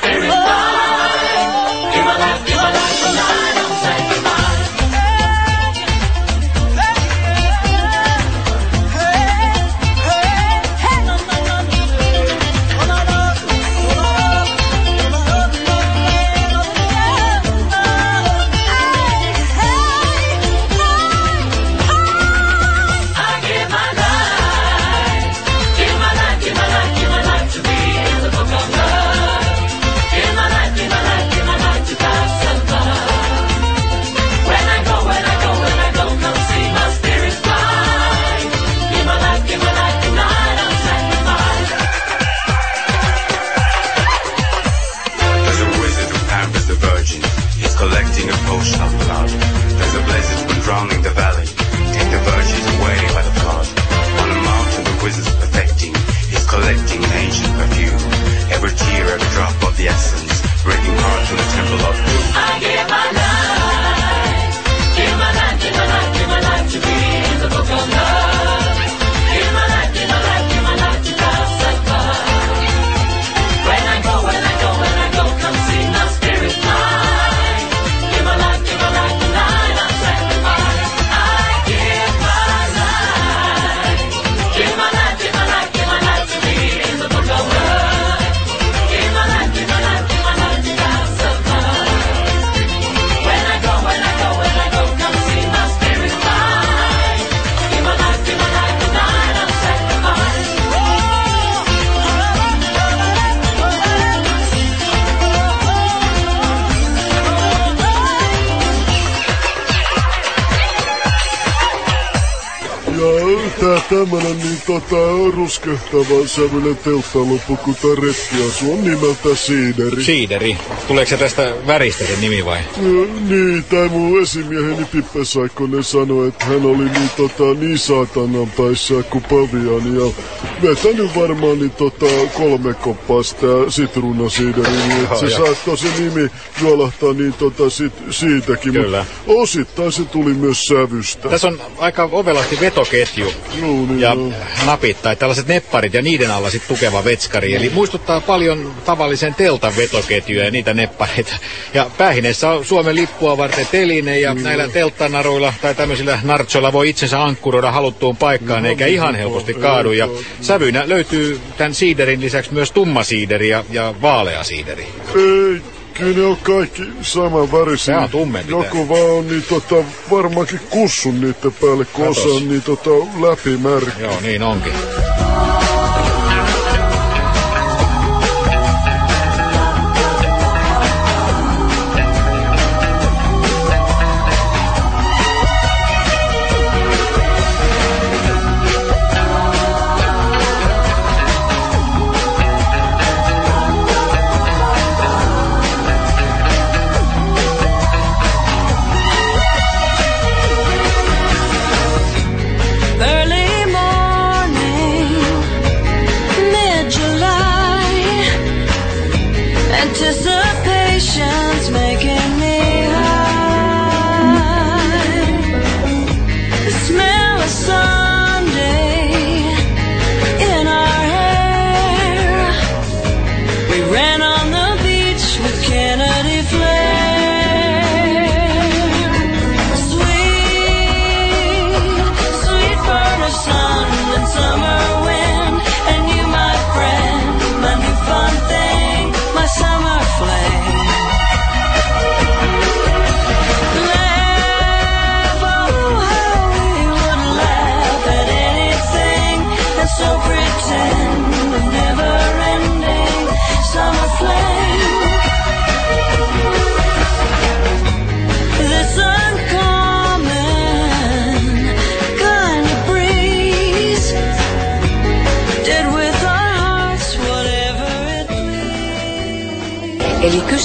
tämmönen niin tota ruskehtava sävyinen telttalopu, kun retkiasu on nimeltä Siideri. Siideri. Tuleeko se tästä väristä se nimi vai? Ja, niin, tai mun esimieheni Pippe Saikkonen sanoi, että hän oli niin, tota, niin saatanan päissä kuin paviani ja vetänyt varmaan niin, tota, kolme koppaa sitä sitruunasiideriä, niin että se saattoi se nimi juolahtaa niin, tota, sit, siitäkin, Kyllä. mutta osittain se tuli myös sävystä. Tässä on aika ovelasti vetoketju niin, ja joo. napit tai tällaiset nepparit ja niiden alla sitten tukeva vetskari. Eli muistuttaa paljon tavallisen teltan vetoketjuja ja niitä neppareita. Ja päähineessä on Suomen lippua varten teline ja näillä telttanaruilla tai tämmöisillä nartsoilla voi itsensä ankkuroida haluttuun paikkaan eikä ihan helposti kaadu. Ja sävyinä löytyy tämän siiderin lisäksi myös tumma siideri ja, ja vaalea siideri. Ei, kyllä ne on kaikki saman värisiä. Tää on tummempi. Joku vaan on niin tota, varmaankin kussun niiden päälle, kun Katos. osa on niin tota, läpimärkä. Joo, niin onkin.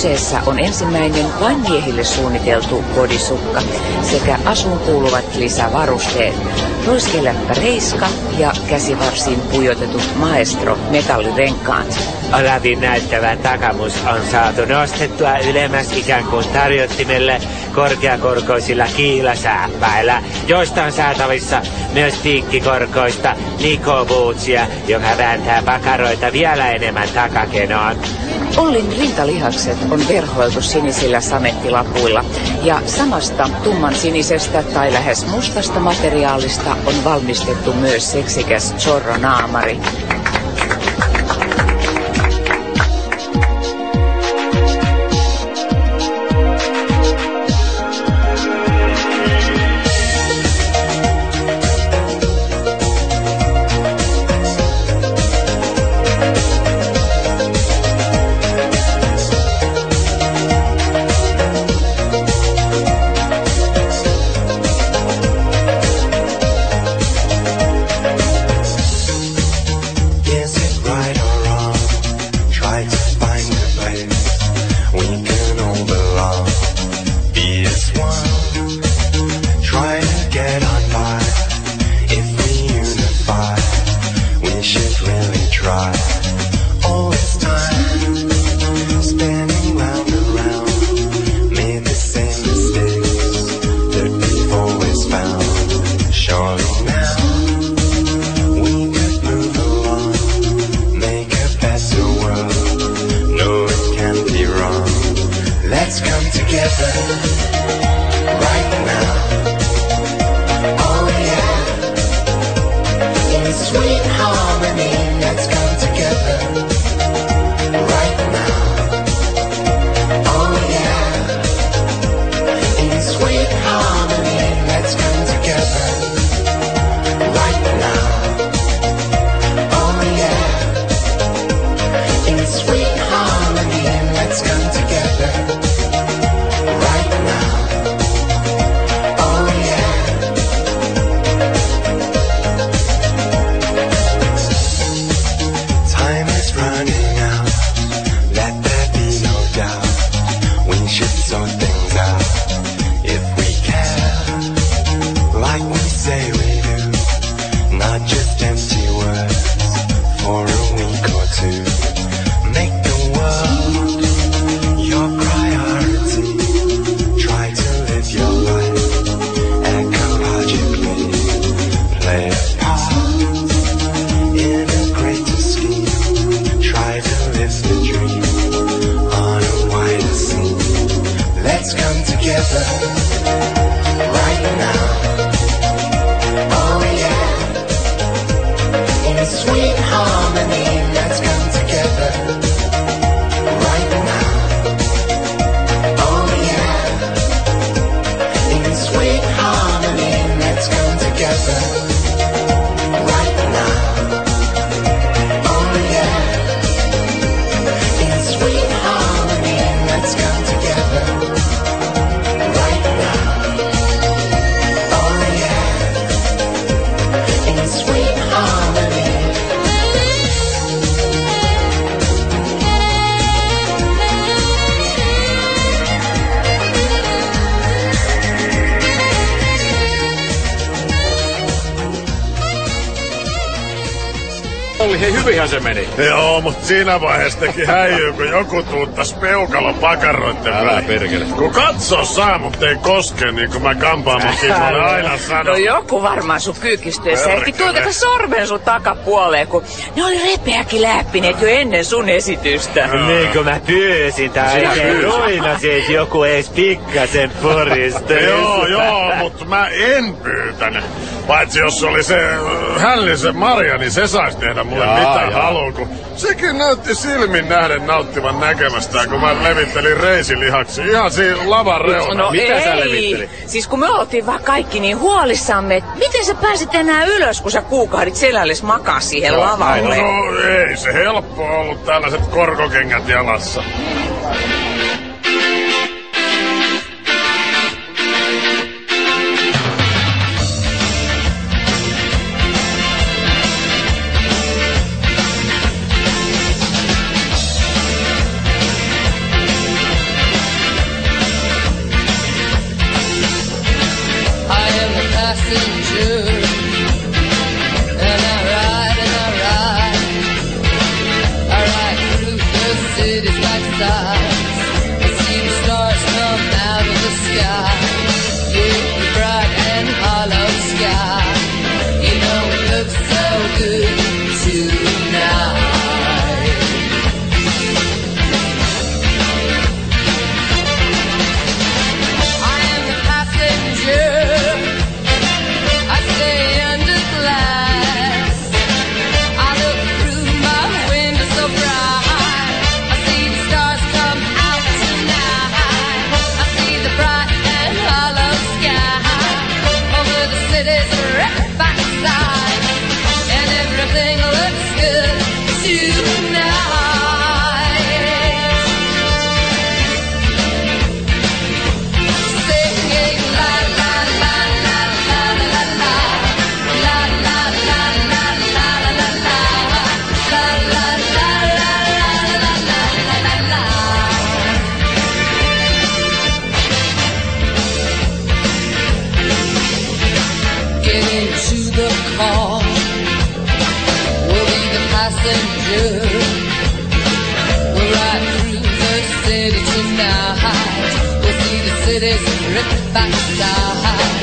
Kyseessä on ensimmäinen vain miehille suunniteltu bodysukka sekä asuun kuuluvat lisävarusteet. Roiskeläppä reiska ja käsivarsiin pujotetut maestro metallirenkaat. Alavin näyttävä takamus on saatu nostettua ylemmäs ikään kuin tarjottimelle korkeakorkoisilla kiilasääppäillä, joista on saatavissa myös piikkikorkoista Nico Bootsia, joka vääntää pakaroita vielä enemmän takakenoon. Ollin rintalihakset on verhoiltu sinisillä samettilapuilla ja samasta tumman sinisestä tai lähes mustasta materiaalista on valmistettu myös seksikäs zorro-naamari. Hyvinhän se meni. Joo, mut siinä vaiheessa teki häijyy, kun joku tuuttas peukalo pakaroitten Älä perkele. Kun katsoo saa, mut ei koske, niin kuin mä kampaamon aina sanon. No joku varmaan sun kyykistyessä ehti tuikata sormen sun takapuoleen, kun ne oli repeäkin läppineet jo ennen sun esitystä. Niin kuin mä pyysin tai että joku edes pikkasen porista. Joo, joo, mutta mä en pyytänyt. Paitsi jos oli se äh, hällisen Maria, niin se saisi tehdä mulle Jaa, mitä jaa. haluu, kun sekin näytti silmin nähden nauttivan näkemästään, kun mä levittelin reisilihaksi ihan siinä lavan reunalla. No ei. Siis kun me oltiin vaan kaikki niin huolissamme, että miten sä pääsit enää ylös, kun sä kuukahdit selälles makaa siihen lavalle. No ei se helppo ollut tällaiset korkokengät jalassa. cities rip the our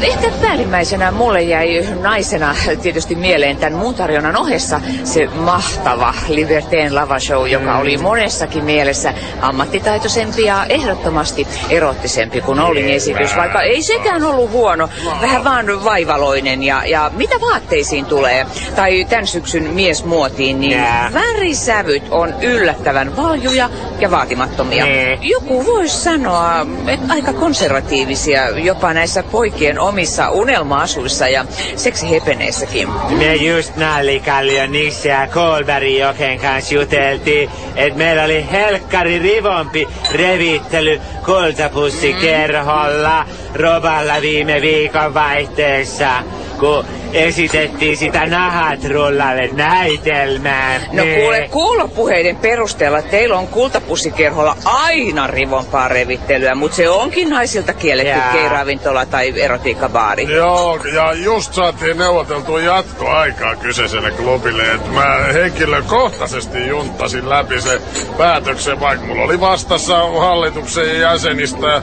ehkä päällimmäisenä mulle jäi naisena tietysti mieleen tämän muun tarjonnan ohessa se mahtava Liberteen lavashow, joka oli monessakin mielessä ammattitaitoisempi ja ehdottomasti erottisempi kuin Oulin esitys, vaikka ei sekään ollut huono, vähän vaan vaivaloinen. Ja, ja mitä vaatteisiin tulee, tai tämän syksyn miesmuotiin, niin värisävyt on yllättävän valjuja ja vaatimattomia. Joku voisi sanoa, että aika konservatiivisia jopa näissä poikien omissa unelma-asuissa ja seksihepeneissäkin. Me just Nallikallion Nisse ja Kolberg Joken kanssa juteltiin, että meillä oli helkkari rivompi revittely kultapussikerholla Roballa viime viikon vaihteessa, kun esitettiin sitä nahat rullalle näytelmää. No kuule, kuulopuheiden perusteella teillä on kultapussikerholla aina rivompaa revittelyä, mutta se onkin naisilta kielletty Jaa. keiravintola tai erotiikkabaari. Joo, ja just saatiin neuvoteltua jatkoaikaa kyseiselle klubille, että mä henkilökohtaisesti junttasin läpi se päätöksen, vaikka mulla oli vastassa hallituksen jäsenistä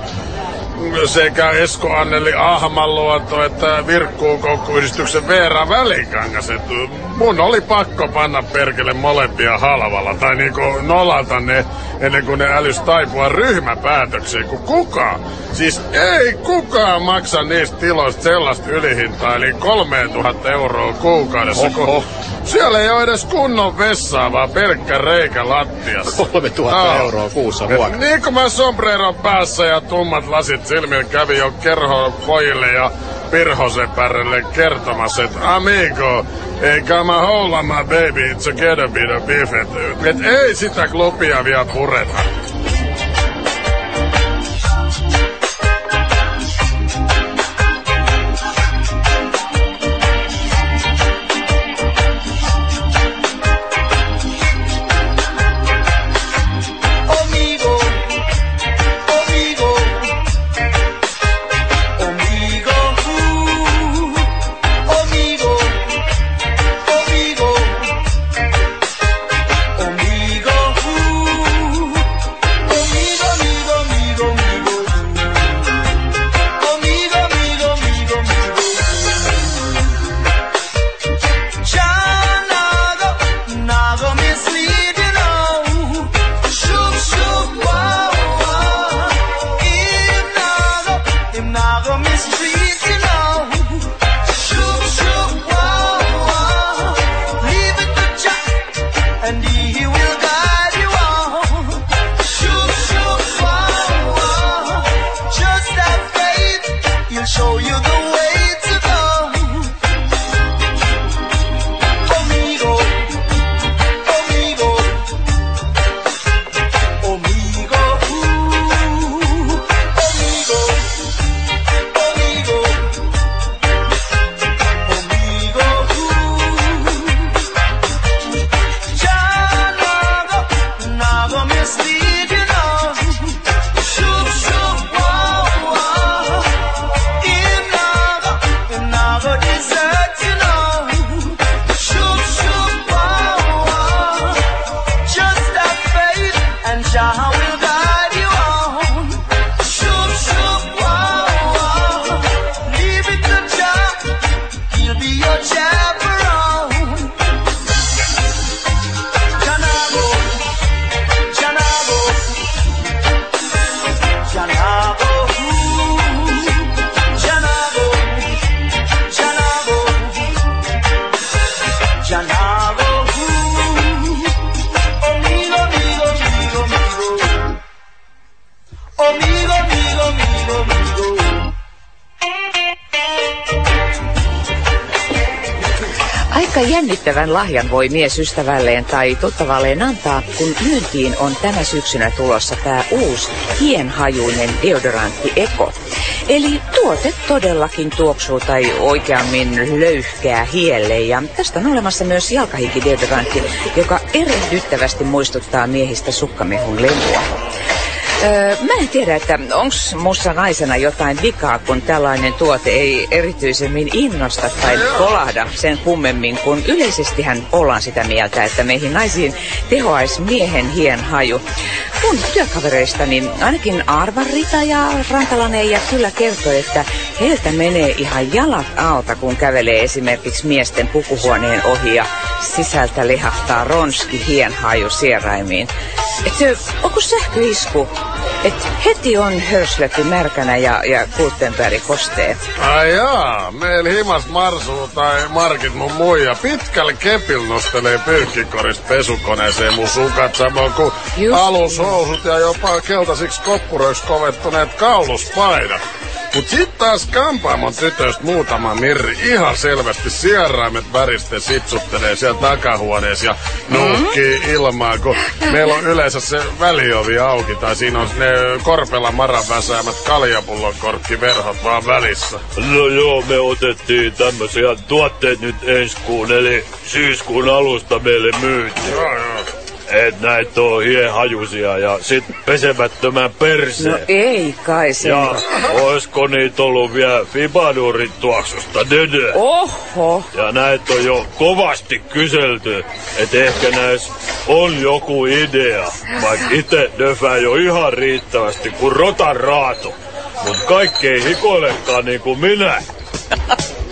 sekä Esko Anneli Ahmanluoto että Virkkuukokkuyhdistyksen Veera Välikangas. Mun oli pakko panna perkele molempia halvalla tai niinku nolata ne ennen kuin ne älys taipua ryhmäpäätökseen, kun kukaan, siis ei kukaan maksa niistä tiloista sellaista ylihintaa, eli 3000 euroa kuukaudessa, kun siellä ei ole edes kunnon vessaa, vaan pelkkä reikä lattiassa. 3000 euroa kuussa vuokra. Niin kuin mä sombreron päässä ja tummat lasit silmillä kävi jo kerho pojille ja pirhosepärille kertomassa, että amigo, ei home my baby, it's a ghetto bit of beef. Et, et ei sitä klubia vielä pureta. Jännittävän lahjan voi mies ystävälleen tai tuttavalleen antaa, kun myyntiin on tänä syksynä tulossa tämä uusi hienhajuinen deodorantti Eko. Eli tuote todellakin tuoksuu tai oikeammin löyhkää hielle ja tästä on olemassa myös jalkahikideodorantti, joka erehdyttävästi muistuttaa miehistä sukkamehun lemua. Öö, mä en tiedä, että onks mussa naisena jotain vikaa, kun tällainen tuote ei erityisemmin innosta tai kolahda sen kummemmin, kun yleisestihän ollaan sitä mieltä, että meihin naisiin tehoaisi miehen hien haju. Mun työkavereistani ainakin Arvan Rita ja Rantalainen ja kyllä kertoi, että heiltä menee ihan jalat alta, kun kävelee esimerkiksi miesten pukuhuoneen ohi ja sisältä lehahtaa ronski hien haju sieraimiin. Et se, onko sähköisku? Et heti on hörslöppi märkänä ja, ja Gutenberg kostee. Ai jaa, meillä himas marsuu tai Markit mun muija pitkällä kepillä nostelee pyyhkikorista pesukoneeseen mun sukat samoin kuin Just alushousut ja jopa keltaisiksi koppuroiksi kovettuneet kauluspaidat. Mut sit taas kampaamon tytöstä muutama mirri ihan selvästi sieraimet väriste sitsuttelee siellä takahuoneessa ja nuuhkii ilmaa, kun meillä on yleensä se väliovi auki tai siinä on ne korpella maran väsäämät kaljapullon korkkiverhot vaan välissä. No joo, me otettiin tämmöisiä tuotteet nyt ensi kuun, eli syyskuun alusta meille myytiin. Joo, joo. Et näitä on hiehajusia ja sit pesemättömän perseen. No ei kai se. Ja oisko niitä ollut vielä Fibadurin tuoksusta dödö? Oho. Ja näitä on jo kovasti kyselty, että ehkä näissä on joku idea. Vaikka itse döfää jo ihan riittävästi kuin rotan raatu. Mut kaikki ei hikoilekaan niin kuin minä.